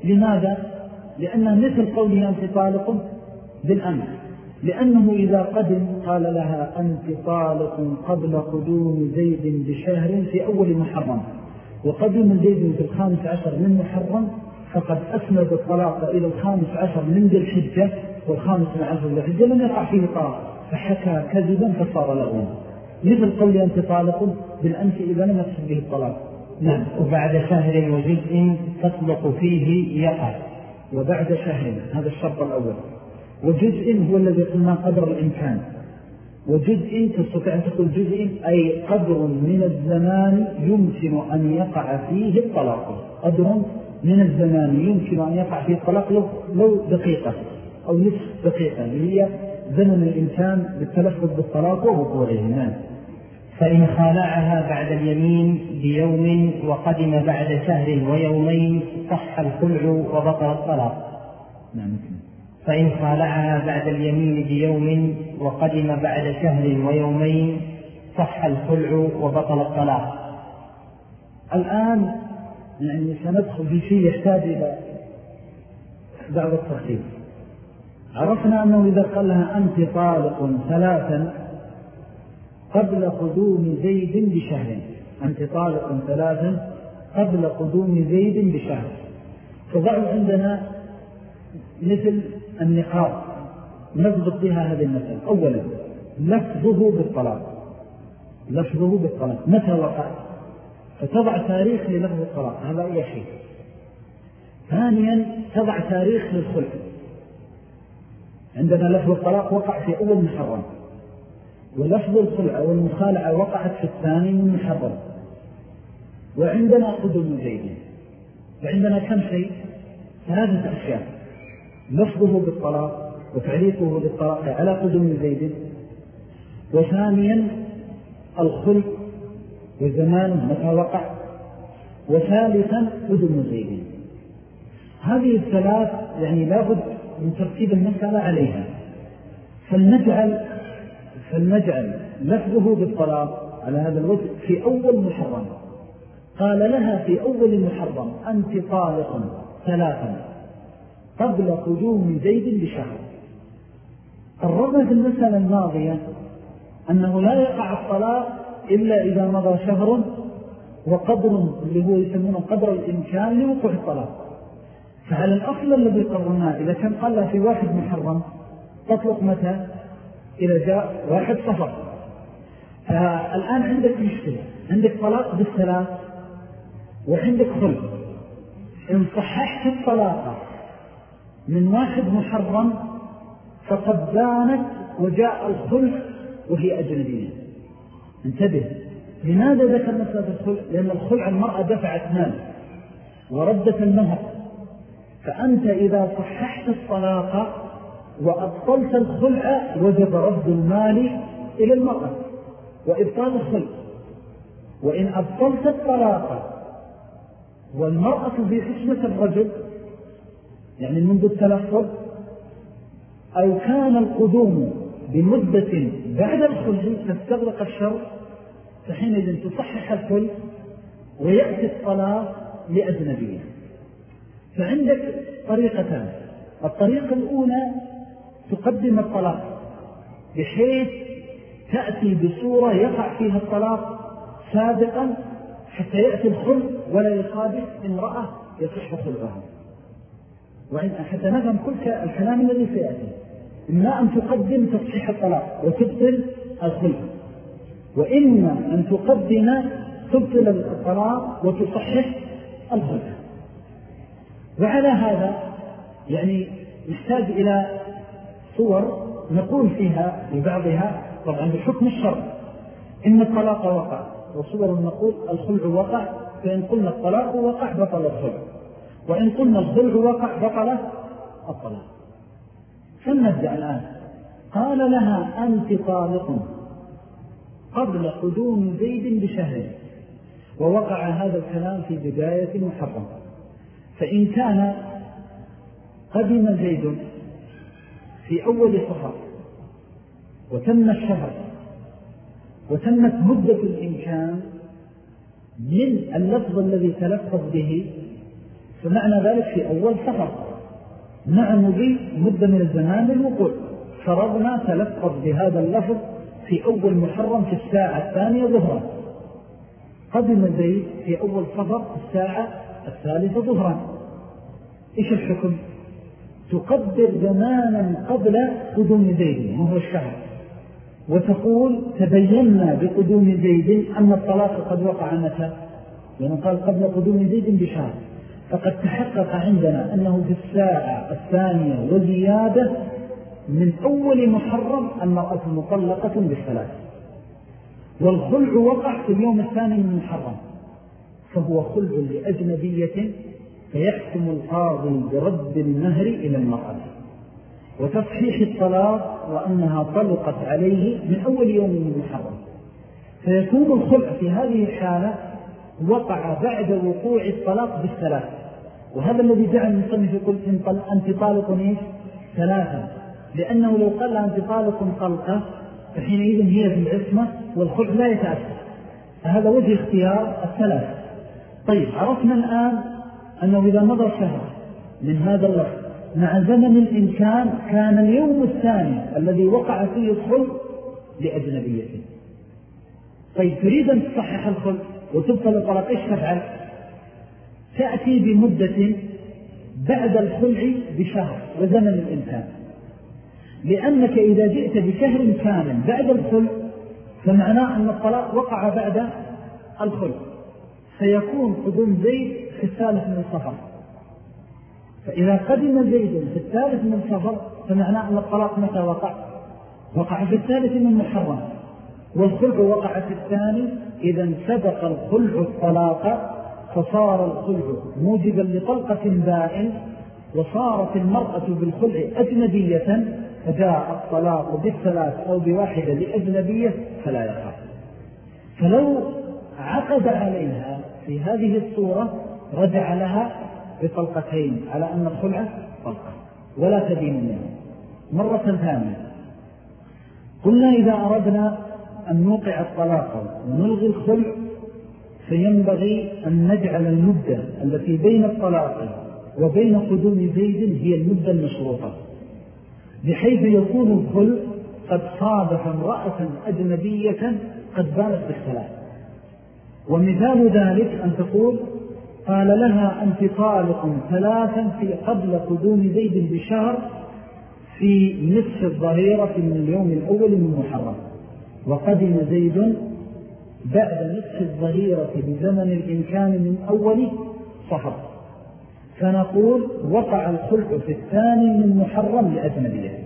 لماذا؟ لأنه مثل قوله أنت طالق بالأمر لأنه إذا قدم قال لها أنت طالق قبل قدوم زيد بشهر في أول محرم. وقدم زيد في الخامس عشر من محرم فقد أسند الطلاق إلى الخامس عشر من ذي الحجة والخامس من عشر ذي الحجة لم يقع فيه طلاق فحكى كذبا فصار لغوا مثل قول أنت طالق بالأمس إذا لم يقصد به الطلاق. نعم. وبعد شهر وجزء تطلق فيه يقع. وبعد شهر هذا الشرط الأول. وجزء هو الذي قلنا قدر الإمكان. وجزء تستطيع أن تقول جزء أي قدر من الزمان يمكن أن يقع فيه الطلاق. قدر من الزمان يمكن أن يقع فيه الطلاق لو دقيقة أو نصف دقيقة. هي زمن الإنسان بالتلفظ بالطلاق ووقوعه نعم فإن خالعها بعد اليمين بيوم وقدم بعد شهر ويومين صح الخلع وبطل الطلاق. نعم فإن خالعها بعد اليمين بيوم وقدم بعد شهر ويومين صح الخلع وبطل الطلاق. الآن يعني سندخل في شيء يحتاج إلى بعض الترتيب. عرفنا أنه إذا قال لها أنت طالق ثلاثا قبل قدوم زيد بشهر. أنت طالق ثلاثا قبل قدوم زيد بشهر. فضعوا عندنا مثل النقاط نضبط بها هذه المسألة. أولا لفظه بالطلاق. لفظه بالطلاق. متى وقع؟ فتضع تاريخ للفظ الطلاق. هذا أي شيء. ثانيا تضع تاريخ للخلق. عندنا لفظ الطلاق وقع في أول محرم. ولفظ الخلع والمخالعة وقعت في الثاني من محرم وعندنا قدم زيد. وعندنا كم شيء؟ ثلاثة أشياء. لفظه بالطلاق وتعليقه بالطلاق على قدم زيد. وثانيا الخلق وزمانه متى وقع. وثالثا قدم زيد. هذه الثلاث يعني لابد من ترتيب المسألة عليها. فلنجعل فلنجعل لفظه بالطلاق على هذا الوجه في أول محرم. قال لها في أول محرم أنت طالق ثلاثا قبل قدوم زيد بشهر. قررنا في المسألة الماضية أنه لا يقع الطلاق إلا إذا مضى شهر وقدر اللي هو يسمونه قدر الإمكان لوقوع الطلاق. فعلى الأصل الذي قررناه إذا كان قال في واحد محرم تطلق متى؟ إذا جاء واحد صفر فالآن عندك مشكلة. عندك طلاق بالثلاث وعندك خلق إن صححت الطلاق من واحد محرم فقد بانت وجاء الخلق وهي أجنبية انتبه. لماذا ذكر مسألة الخلع لأن الخلع المرأة دفعت مال وردت المهر. فأنت إذا صححت الطلاق وأبطلت الخلع وجب رد المال إلى المرأة وإبطال الخلع. وإن أبطلت الطلاق والمرأة في حسنة الرجل يعني منذ التلفظ أو كان القدوم بمدة بعد الخلع تستغرق الشر فحينئذ تصحح الكل ويأتي الطلاق لأجنبية. فعندك طريقتان. الطريقة الأولى تقدم الطلاق بحيث تأتي بصورة يقع فيها الطلاق سابقا حتى يأتي الخلق ولا يصادف امرأة يصح خلقها. حتى نفهم كل الكلام الذي سيأتي إما أن تقدم تصحيح الطلاق وتبطل الخلق وإما أن تقدم تبطل الطلاق وتصحح الخلق. وعلى هذا يعني نحتاج إلى صور نقول فيها لبعضها طبعا بحكم الشر إن الطلاق وقع وصور نقول الخلع وقع فإن قلنا الطلاق وقع بطل الخلع. وإن قلنا الخلع وقع بطل الطلاق. فلنبدأ الآن. قال لها أنت طالق قبل قدوم زيد بشهر ووقع هذا الكلام في بداية محرم. فإن كان قدم زيد في أول صفر وتم الشهر. وتمت مدة الإمكان من اللفظ الذي تلفظ به فمعنى ذلك في أول صفر مع مضي مدة من الزمان للوقوع. فرضنا تلفظ بهذا اللفظ في أول محرم في الساعة الثانية ظهرا. قدم زيد في أول في الساعة الثالثة ظهرا. إيش الحكم؟ تقدر زمانا قبل قدوم زيد وهو الشهر. وتقول تبينا بقدوم زيد أن الطلاق قد وقع متى لأنه قال قبل قدوم زيد بشهر. فقد تحقق عندنا أنه في الساعة الثانية وزيادة من أول محرم المرأة مطلقة بالثلاث. والخلع وقع في اليوم الثاني من محرم فهو خلع لأجنبية فيحكم القاضي برد المهر إلى المرأة. وتصحيح الطلاق وأنها طلقت عليه من أول يوم من محرم فيكون الخلع في هذه الحالة وقع بعد وقوع الطلاق بالثلاث. وهذا الذي جعل المصنف يقول أنت طالق إيش؟ ثلاثا. لأنه لو قال أنت طالق طلقة فحينئذ هي في العصمة والخلع لا يتأثر. فهذا وجه اختيار الثلاث. طيب عرفنا الآن أنه إذا مضى شهر من هذا اللفظ مع زمن الإمكان كان اليوم الثاني الذي وقع فيه الخلق لأجنبية طيب تريد أن تصحح الخلق وتبطل الطلاق إيش تفعل؟ تأتي بمدة بعد الخلع بشهر وزمن الإمكان. لأنك إذا جئت بشهر كامل بعد الخلع فمعناه أن الطلاق وقع بعد الخلع. سيكون قدوم زيد في الثالث من الصفر. فإذا قدم زيد في الثالث من الصفر فمعناه أن الطلاق متى وقع؟ وقع في الثالث من محرم والخلع وقع في الثاني إذا سبق الخلع الطلاق فصار الخلع موجبا لطلقة بائن وصارت المرأة بالخلع أجنبية فجاء الطلاق بالثلاث أو بواحدة لأجنبية فلا يقع فلو عقد عليها في هذه الصورة رجع لها بطلقتين على أن الخلع طلقة ولا تدين منه مرة ثانية. قلنا إذا أردنا أن نوقع الطلاق ونلغي الخلع فينبغي أن نجعل المدة التي بين الطلاق وبين قدوم زيد هي المدة المشروطة. بحيث يكون الخلع قد صادف امرأة أجنبية قد بانت بالثلاث ومثال ذلك أن تقول قال لها أنت طالق ثلاثا في قبل قدوم زيد بشهر في نصف الظهيرة من اليوم الأول من محرم. وقدم زيد بعد نصف الظهيرة بزمن الإمكان من أول صفر فنقول وقع الخلق في الثاني من محرم لأجنبية.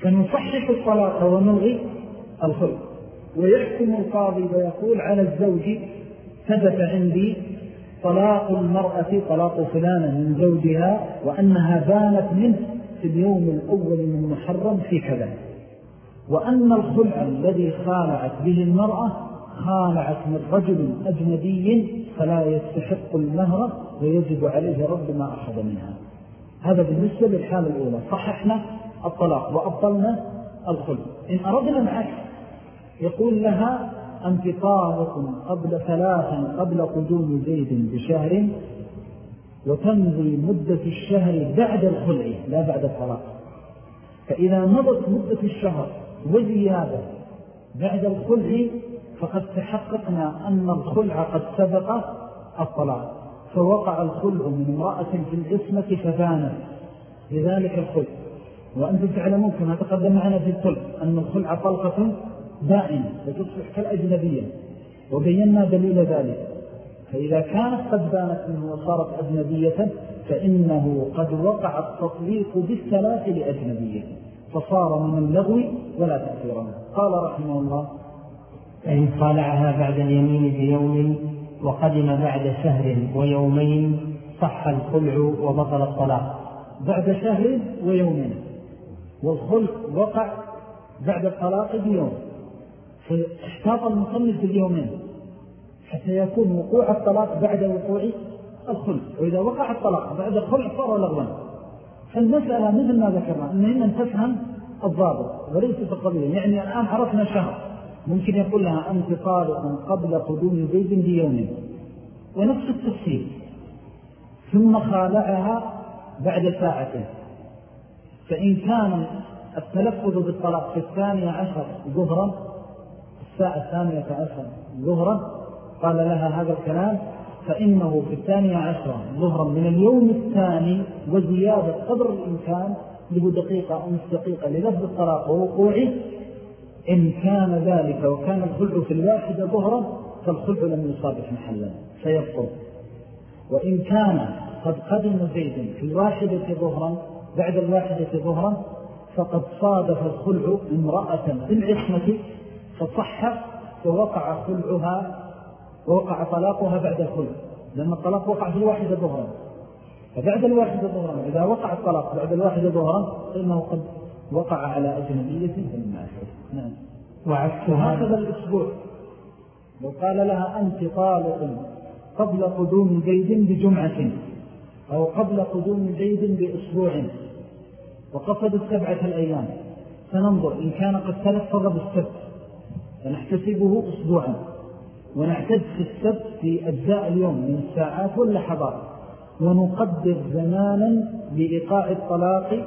فنصحح الطلاق ونلغي الخلق. ويحكم القاضي ويقول على الزوج ثبت عندي طلاق المرأة طلاق فلانة من زوجها وأنها بانت منه في اليوم الأول من محرم في كذا. وأن الخلع الذي خالعت به المرأة خالعت من رجل أجنبي فلا يستحق المهر ويجب عليه رد ما أخذ منها. هذا بالنسبة للحالة الأولى. صححنا الطلاق وأبطلنا الخلع. إن أردنا العكس يقول لها أنت طالق قبل ثلاثا قبل قدوم زيد بشهر وتمضي مدة الشهر بعد الخلع لا بعد الطلاق. فإذا مضت مدة الشهر وزيادة بعد الخلع فقد تحققنا أن الخلع قد سبق الطلاق. فوقع الخلع من امرأة في الجسمة فبانت لذلك الخلع. وأنتم تعلمون كما تقدم معنا في الخلع أن الخلع طلقة دائمة وتصبح كالأجنبية. وبينا دليل ذلك. فإذا كانت قد بانت منه وصارت أجنبية فإنه قد وقع التطليق بالثلاث لأجنبية. فصار من اللغو ولا تأثير قال رحمه الله فإن صالعها بعد اليمين بيوم وقدم بعد شهر ويومين صح الخلع وبطل الطلاق. بعد شهر ويومين. والخلق وقع بعد الطلاق بيوم. فاحتاط المصنف باليومين حتى يكون وقوع الطلاق بعد وقوع الخلق وإذا وقع الطلاق بعد الخلق صار لغوا. فالمسألة مثل ما ذكرنا أن أن تفهم الضابط وليس القضية يعني الآن عرفنا شهر. ممكن يقول لها أنت طالق قبل قدوم زيد بيوم. ونفس التفسير ثم خالعها بعد ساعة. فإن كان التلفظ بالطلاق في الثانية عشر ظهرا الساعة الثانية عشر ظهرا قال لها هذا الكلام فإنه في الثانية عشر ظهرا من اليوم الثاني وزيادة قدر الإنسان له دقيقة أو نصف دقيقة للفظ الطلاق. ووقوعه إن كان ذلك وكان الخلع في الواحدة ظهرا فالخلع لم يصابح محلا فيبطل وإن كان قد قدم زيد في الواحدة ظهرا بعد الواحدة ظهرا فقد صادف الخلع امرأة في العصمة فصح ووقع خلعها ووقع طلاقها بعد الخلع. لأن الطلاق وقع في الواحدة ظهرا فبعد الواحدة ظهرا إذا وقع الطلاق بعد الواحدة ظهرا فإنه قد وقع على أجنبية فلما نعم. وعكسها. هذا الأسبوع. لو قال لها أنت طالق قبل قدوم زيد بجمعة أو قبل قدوم زيد بأسبوع وقصد السبعة الأيام فننظر إن كان قد تلفظ بالسبت. فنحتسبه أسبوعا. ونعتد في السبت في أجزاء اليوم من الساعات واللحظات ونقدر زمانا لإيقاع الطلاق.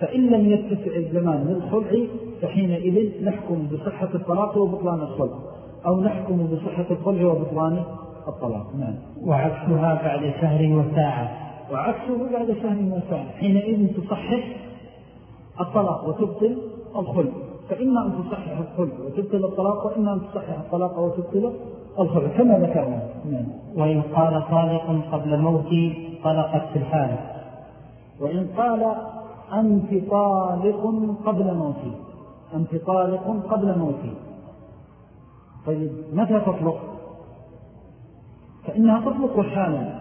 فإن لم يتسع الزمان للخلع فحينئذ نحكم بصحة الطلاق وبطلان الخلع أو نحكم بصحة الخلع وبطلان الطلاق. نعم. وعكسها بعد شهر وساعة. وعكسه بعد شهر وساعة. حينئذ تصحح الطلاق وتبطل الخلع. فإما أن تصحح الخلع وتبطل الطلاق وإما أن تصحح الطلاق وتبطل الخلع كما ذكرنا. نعم. وإن قال طالق قبل موتي طلقت في الحال. وإن قال أنت طالق قبل موتي أنت طالق قبل موتي طيب متى تطلق؟ فإنها تطلق حالا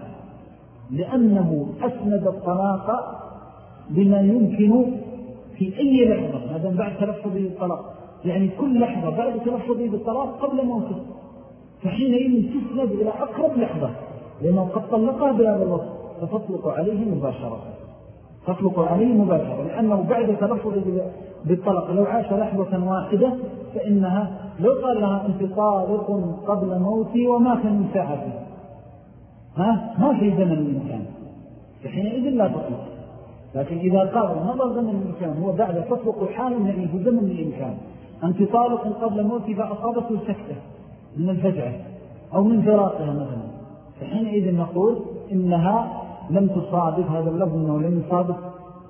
لأنه أسند الطلاق بما يمكن في أي لحظة هذا بعد تلفظه بالطلاق. يعني كل لحظة بعد تلفظه بالطلاق قبل موته. فحينئذ تسند إلى أقرب لحظة لأنه قد طلقها بهذا الوقت فتطلق عليه مباشرة. تطلق عليه مباشرة لأنه بعد تلفظ بالطلق لو عاش لحظة واحدة فإنها لو قال لها أنت طالق قبل موتي ومات من ساعته. ها؟ ما في زمن الإنسان فحينئذ لا تطلق. لكن إذا قال مضى زمن الإنسان هو بعد تطلق حالا يعني زمن الإنسان. أنت طالق قبل موتي فأصابته سكتة من الفجعة أو من فراقها مثلا. فحينئذ نقول إنها لم تصادف هذا اللفظ أنه لم يصادف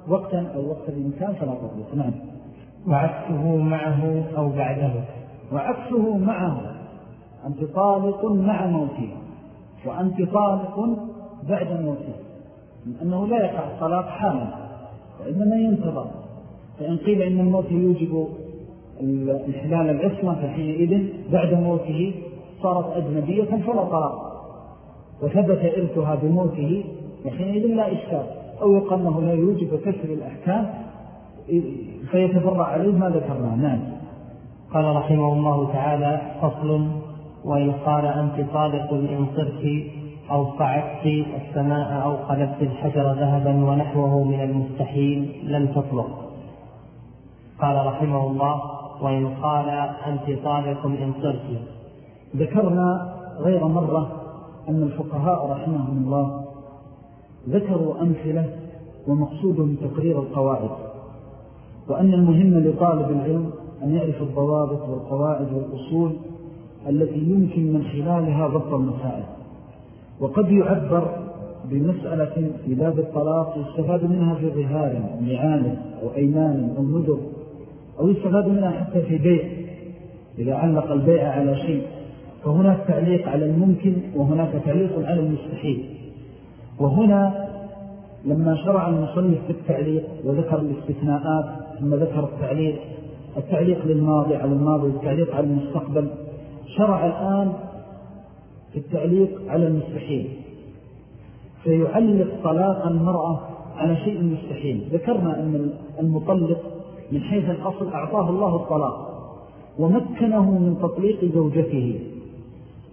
وقتا أو وقت الإنسان فلا تطلق. نعم. وعكسه معه أو بعده. وعكسه معه. أنت طالق مع موته. وأنت طالق بعد موته. أنه لا يقع الطلاق حالا وإنما ينتظر. فإن قيل إن الموت يوجب انحلال العصمة فحينئذ بعد موته صارت أجنبية فلا طلاق. وثبت إرثها بموته وحينئذ لا إشكال. أو يقال أنه لا يوجب كسر الأحكام فيتفرع عليه ما ذكرنا. نعم. قال رحمه الله تعالى فصل وإن قال أنت طالق إن صرت أو صعدت السماء أو قلبت الحجر ذهبا ونحوه من المستحيل لم تطلق. قال رحمه الله وإن قال أنت طالق إن صرت ذكرنا غير مرة أن الفقهاء رحمهم الله ذكروا أمثلة ومقصودهم تقرير القواعد وأن المهم لطالب العلم أن يعرف الضوابط والقواعد والأصول التي يمكن من خلالها ضبط المسائل. وقد يعبر بمسألة في باب الطلاق يستفاد منها في ظهار لعان أو أيمان أو نذر أو يستفاد منها حتى في بيع إذا علق البيع على شيء فهناك تعليق على الممكن وهناك تعليق على المستحيل. وهنا لما شرع المصنف في التعليق وذكر الاستثناءات ثم ذكر التعليق التعليق للماضي على الماضي والتعليق على المستقبل شرع الآن في التعليق على المستحيل. فيعلق طلاق المرأة على شيء مستحيل. ذكرنا أن المطلق من حيث الأصل أعطاه الله الطلاق ومكنه من تطليق زوجته.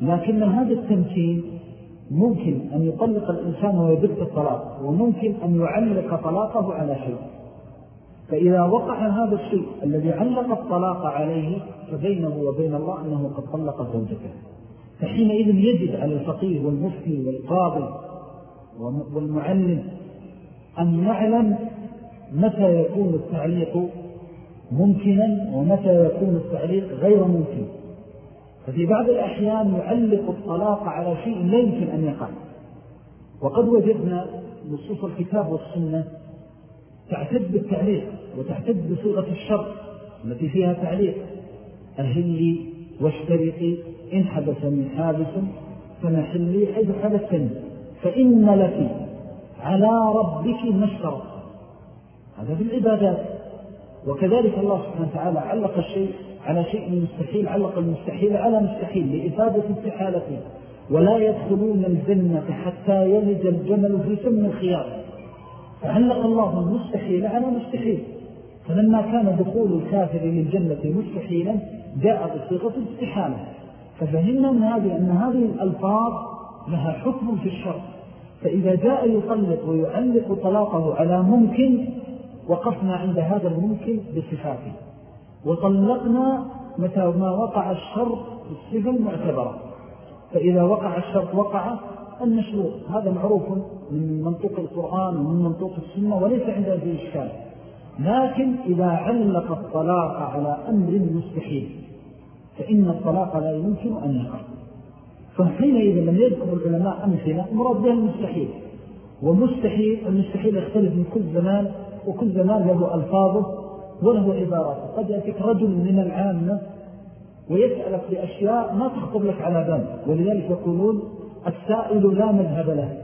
لكن هذا التمكين ممكن أن يطلق الإنسان ويدرك الطلاق وممكن أن يعلق طلاقه على شيء. فإذا وقع هذا الشيء الذي علق الطلاق عليه فبينه وبين الله أنه قد طلق زوجته. فحينئذ يجب على الفقيه والمفتي والقاضي والمعلم أن يعلم متى يكون التعليق ممكنا ومتى يكون التعليق غير ممكن. ففي بعض الأحيان يعلق الطلاق على شيء لا يمكن أن يقع. وقد وجدنا نصوص الكتاب والسنة تعتد بالتعليق وتعتد بصيغة الشر التي فيها تعليق أهلي واشترقي إن حدثني حادث فنحلي حيث حدثني فإن لك على ربك مشترط هذا في العبادات. وكذلك الله سبحانه وتعالى علق الشيء على شيء مستحيل علق المستحيل على مستحيل لإفادة استحالته ولا يدخلون الجنة حتى يلج الجمل في سم الخيار. فعلق الله المستحيل على مستحيل فلما كان دخول الكافر للجنة مستحيلا جاء بصيغة استحالة. ففهمنا من هذه أن هذه الألفاظ لها حكم في الشر فإذا جاء يطلق ويعلق طلاقه على ممكن وقفنا عند هذا الممكن بصفاته. وطلقنا متى ما وقع الشرط بالصفة المعتبرة فإذا وقع الشرط وقع المشروط هذا معروف من منطوق القرآن ومن منطوق السنة وليس عندها في إشكال. لكن إذا علق الطلاق على أمر مستحيل فإن الطلاق لا يمكن أن يقع. فحينئذ لم يذكر العلماء أمثلة مراد بها المستحيل ومستحيل المستحيل يختلف من كل زمان وكل زمان له ألفاظه وله عبارات. قد يأتيك رجل من العامة ويسألك بأشياء ما تخطر لك على بال ولذلك يقولون السائل لا مذهب له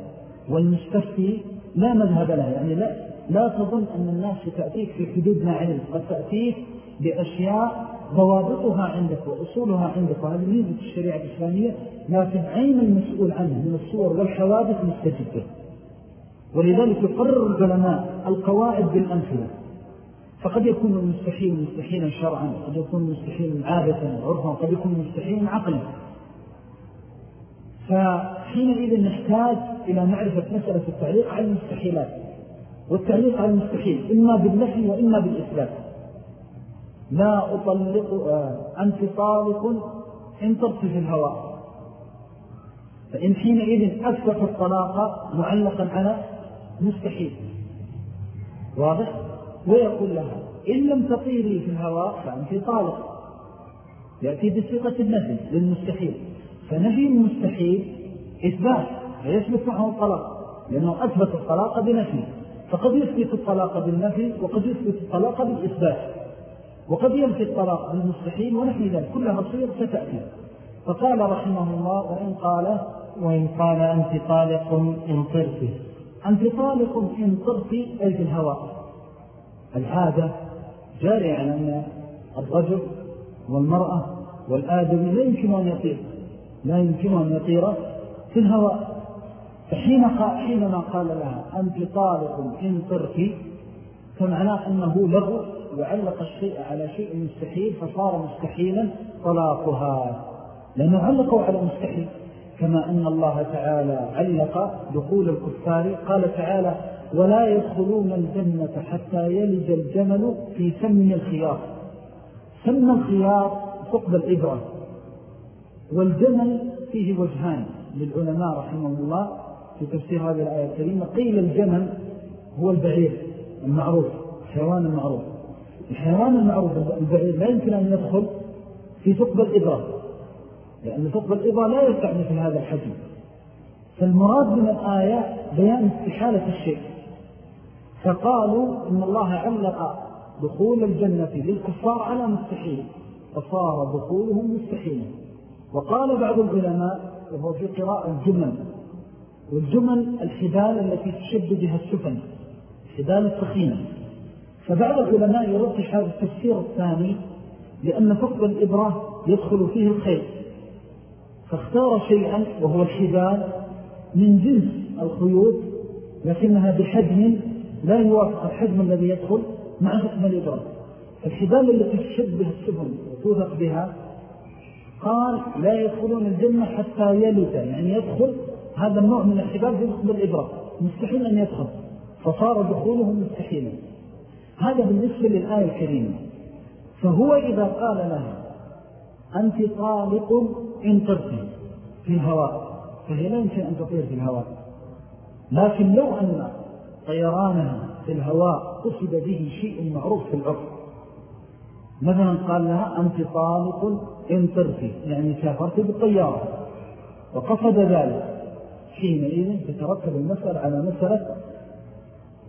والمستفتي لا مذهب له. يعني لا لا تظن أن الناس تأتيك في حدود ما علم قد تأتيك بأشياء ضوابطها عندك وأصولها عندك وهذه ميزة الشريعة الإسلامية لكن عين المسؤول عنه من الصور والحوادث مستجدة. ولذلك يقرر العلماء القواعد بالأمثلة. فقد يكون المستحيل مستحيلا شرعا قد يكون مستحيلا عادة وعرفا قد يكون مستحيلا عقلا. فحينئذ نحتاج إلى معرفة مسألة التعليق على المستحيلات. والتعليق على المستحيل إما بالنفي وإما بالإثبات. لا أطلق آه، أنت طالق إن ترتي في الهواء فإن حينئذ أثبت الطلاق معلقا على مستحيل. واضح؟ ويقول لها إن لم تطيري في الهواء فأنت طالق. يأتي بصيغة النفي للمستحيل. فنفي المستحيل إثبات فيثبت معه الطلاق لأنه أثبت الطلاق بنفي. فقد يثبت الطلاق بالنفي وقد يثبت الطلاق بالإثبات. وقد ينفي الطلاق بالمستحيل ونحن ذلك كلها تصير ستأتي. فقال رحمه الله وإن قال وإن قال أنت طالق إن طرت. أنت طالق إن طرت أي في الهواء العادة جاري على أن الرجل والمرأة والآدمي لا يمكن أن يطير لا يمكن أن يطير في الهواء فحين حينما قال لها أنت طالق إن طرت فمعناه أنه لغو. وعلق الشيء على شيء مستحيل فصار مستحيلا طلاقها. لأنه علقوا على مستحيل. كما أن الله تعالى علق دخول الكفار. قال تعالى ولا يدخلون الجنة حتى يلج الجمل في سم الخيار سم الخيار ثقب الإبرة. والجمل فيه وجهان للعلماء رحمه الله في تفسير هذه الآية الكريمة. قيل الجمل هو البعير المعروف الحيوان المعروف. الحيوان المعروف البعير لا يمكن أن يدخل في ثقب الإبرة لأن ثقب الإبرة لا يستعني في هذا الحجم. فالمراد من الآية بيان استحالة الشيء. فقالوا إن الله علق دخول الجنة للكفار على مستحيل فصار دخولهم مستحيلا. وقال بعض العلماء وهو في قراءة الجمل والجمل الحبال التي تشد بها السفن الحبال الثخينة فبعض العلماء يرجح هذا التفسير الثاني لأن فقد الإبرة يدخل فيه الخير فاختار شيئا وهو الحبال من جنس الخيوط لكنها بحجم لا يوافق الحجم الذي يدخل مع حكم الإبرة. الحبال التي تشد بها السفن وتوثق بها قال لا يدخلون الجنة حتى يلد. يعني يدخل هذا النوع من الحبال في الإبرة. مستحيل أن يدخل. فصار دخوله مستحيلا. هذا بالنسبة للآية الكريمة. فهو إذا قال لها أنت طالق إن طرتي في الهواء. فهي لا يمكن أن تطير في الهواء. لكن لو أن طيرانها في الهواء قصد به شيء معروف في العرف. مثلا قال لها أنت طالق إن طرتي يعني سافرت بالطيارة. وقصد ذلك. حينئذ تترتب المسألة على مسألة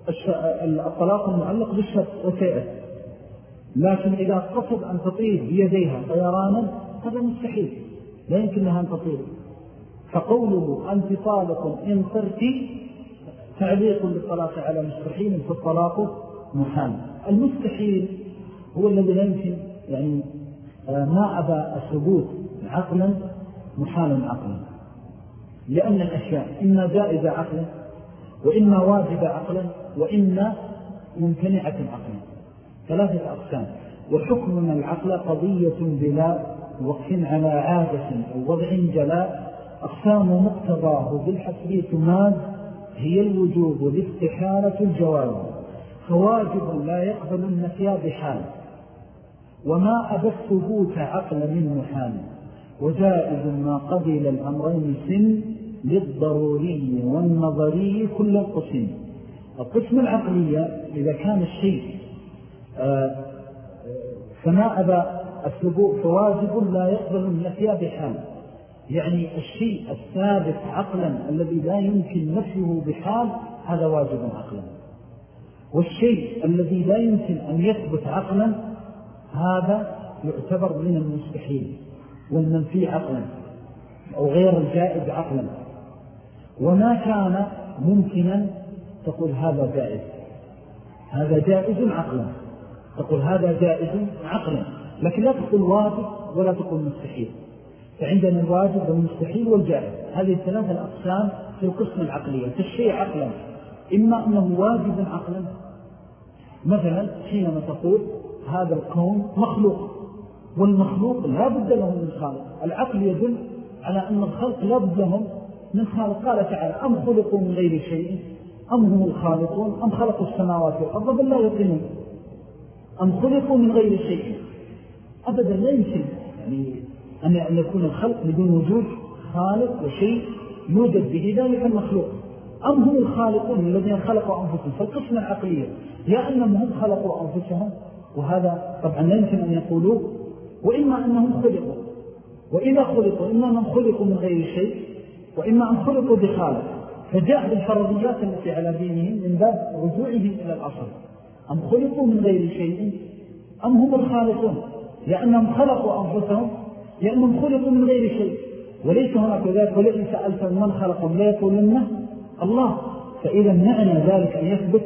الطلاق المعلق بالشرط وسيئة لكن إذا قصد أن تطير بيديها طيرانا هذا مستحيل. لا يمكن لها أن تطير فقوله أنت طالق إن ترتي تعليق بالطلاق على مستحيل فالطلاق محال. المستحيل هو الذي لا يمكن يعني آه، ما أبى الثبوت عقلا محالا عقلا. لأن الأشياء إما جائزة عقلا وإما واجبة عقلا وإما ممتنعة عقلا ثلاثة أقسام. وحكمنا العقل قضية بلا وقف على عادة أو وضع جلاء أقسام مقتضاه بالحسب تماد هي الوجوب والاستحالة الجواب. فواجب لا يقبل النفيا بحال. وما أبى الثبوت عقل من محال. وجائز ما قبل الأمرين سن للضروري والنظري كل القسم القسم العقلية إذا كان الشيء آه، فما أبى الثبوت فواجب لا يقبل النفي بحال. يعني الشيء الثابت عقلا الذي لا يمكن نفيه بحال هذا واجب عقلا. والشيء الذي لا يمكن أن يثبت عقلا هذا يعتبر من المستحيل والمنفي عقلا أو غير الجائز عقلا. وما كان ممكنا تقول هذا جائز. هذا جائز عقلا. تقول هذا جائز عقلا. لكن لا تقول واجب ولا تقول مستحيل. فعندنا الواجب والمستحيل والجائز. هذه الثلاثة الأقسام في القسم العقلية. فالشيء عقلا. إما أنه واجب عقلا. مثلا حينما تقول هذا الكون مخلوق. والمخلوق لا بد له من خالق. العقل يدل على أن الخلق لا بد لهم من خالق. قال تعالى أم خلقوا من غير شيء؟ أم هم الخالقون أم خلقوا السماوات والأرض بل لا يقيمون أم خلقوا من غير شيء؟ أبدا لا يمكن. يعني أن يكون الخلق بدون وجود خالق وشيء يوجد به ذلك المخلوق. أم هم الخالقون الذين خلقوا أنفسهم؟ فالقسمة العقلية. يا أنهم هم خلقوا أنفسهم وهذا طبعا لا يمكن أن يقولوا. وإما أنهم خلقوا. وإذا خلقوا إما أنهم خلقوا من غير شيء وإما أن خلقوا بخالق. فجاء بالفرضيات التي على دينهم من باب رجوعهم إلى الأصل. أم خلقوا من غير شيء؟ أم هم الخالقون؟ لأنهم خلقوا أنفسهم لأنهم خلقوا من غير شيء. وليس هناك ذلك ولئن سألت من خلقهم لا يقولن الله. فإذا معنى ذلك أن يثبت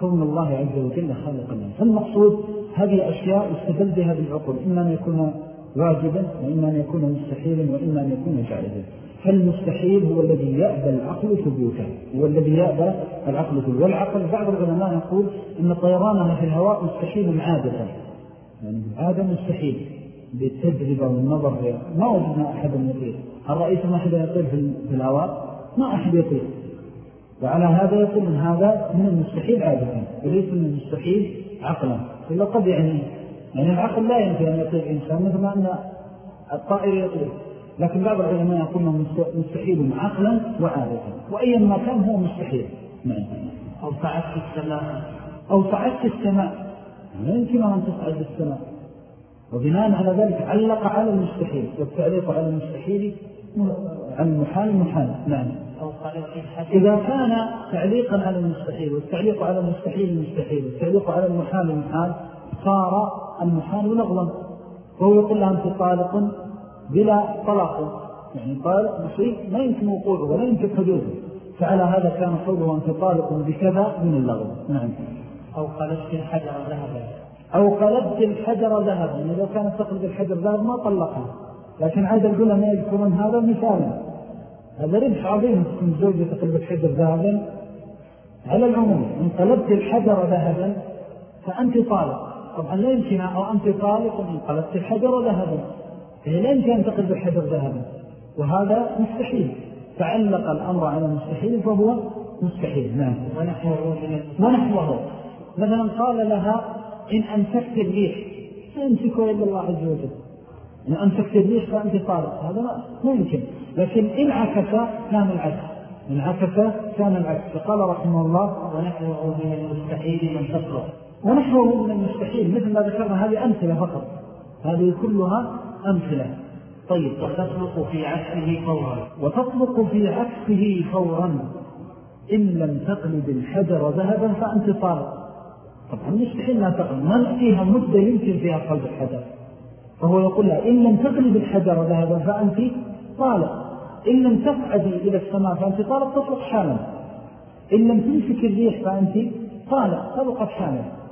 كون الله عز وجل خالقا فالمقصود هذه أشياء استدل بها بالعقل إما أن يكون واجبا وإما أن يكون مستحيلا وإما أن يكون جائزا. فالمستحيل هو الذي يأبى العقل ثبوتا هو الذي يأبى العقل ثبوتا. والعقل بعض العلماء يقول إن طيرانها في الهواء مستحيل عادة. يعني عادة مستحيل. بالتجربة والنظر ما وجدنا أحدا يطير. هل رأيتم أحدا يطير في الهواء؟ ما أحد يطير. وعلى هذا يقول من هذا من المستحيل عادة. وليس من المستحيل عقلا. إلا قد يعني يعني العقل لا يمكن أن يطير إنسان مثل أن الطائر يطير. لكن بعض العلماء يقولون مستحيل عقلا وعادة وأيا ما كان هو مستحيل. نعم. أو صعدت السماء. أو صعدت السماء. لا يمكن أن تصعد السماء. وبناء على ذلك علق على المستحيل والتعليق على المستحيل عن المحال محال. نعم. إذا كان تعليقا على المستحيل والتعليق على المستحيل مستحيل والتعليق على المحال محال صار المحال لغوا وهو يقول لها أنت طالق بلا طلاق. يعني طالق بشيء ما يمكن وقوعه ولا يمكن حدوده. فعلى هذا كان قوله أنت طالق بكذا من اللغو. نعم. أو قلبت الحجر ذهبا. أو قلبت الحجر ذهبا. يعني لو كانت تقلب الحجر ذهب ما طلقها. لكن عاد العلماء يذكرون هذا مثالا. هذا ربح عظيم. تكون زوجة تقلب الحجر ذهبا. على العموم إن قلبت الحجر ذهبا فأنت طالق. طبعا لا يمكن أو أنت طالق إن قلبت الحجر ذهبا. يعني لا يمكن أن الحجر ذهبا. وهذا مستحيل. تعلق الأمر على المستحيل فهو مستحيل. نعم. ونحوه مثلا قال لها إن أمسكت الريح. فأمسكه إلا الله عز وجل. إن أمسكت الريح فأنت طالق هذا ما يمكن. لكن إن عكس كان العكس. إن عكس كان العكس. فقال رحمه الله ونحوه من المستحيل من تطلق ونحوه من المستحيل. مثل ما ذكرنا هذه أمثلة فقط. هذه كلها أمثلة. طيب وتطلق في عكسه فورا. وتطلق في عكسه فورا. إن لم تقلب الحجر ذهبا فأنت طالق طبعا مستحيل لا تقلب ما نأتيها مدة يمكن فيها قلب الحجر. فهو يقول لها إن لم تقلب الحجر ذهبا فأنت طالق إن لم تفعدي إلى السماء فأنت طالق تطلق حالا. إن لم تمسك الريح فأنت طالق تطلق حالا.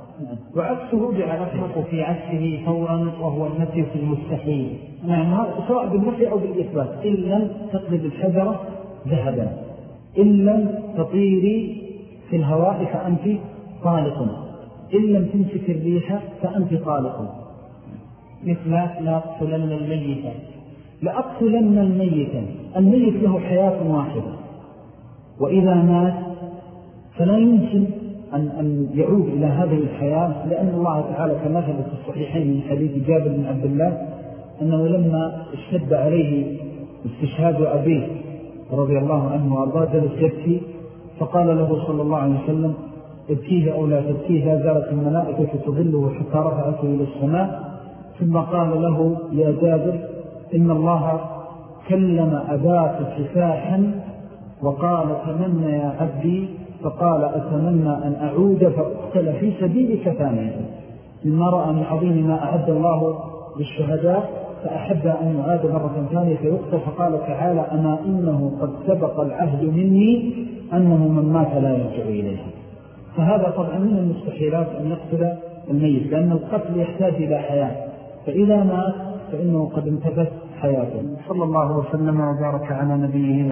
وعكسه يطلق في عكسه فورا وهو النفي في المستحيل. نعم سواء بالنفي أو بالإثبات. إن لم تقلب الحجرة ذهبا. إن لم تطيري في الهواء فأنت طالق إن لم تمسك الريح فأنت طالق مثل لأقتلن الميت. لأقتلن الميت. الميت له حياة واحدة. وإذا مات فلا يمكن أن, أن يعود إلى هذه الحياة لأن الله تعالى كما في الصحيحين من حديث جابر بن عبد الله أنه لما اشتد عليه استشهاد أبيه رضي الله عنه وأرضاه جلس يبكي فقال له صلى الله عليه وسلم ابكيه أو لا تبكيه لا زالت الملائكة تظله حتى رفعته إلى السماء. ثم قال له يا جابر إن الله كلم أباك كفاحا وقال تمنى يا عبدي فقال أتمنى أن أعود فأقتل في سبيلك ثانيا. مما رأى من عظيم ما أعد الله للشهداء فأحب أن يعاد مرة ثانية فيقتل فقال تعالى أما إنه قد سبق العهد مني أنه من مات لا يرجع إليه. فهذا طبعا من المستحيلات أن يقتل الميت لأن القتل يحتاج إلى حياة. فإذا مات فإنه قد انتفت حياته. صلى الله وسلم وبارك على نبيه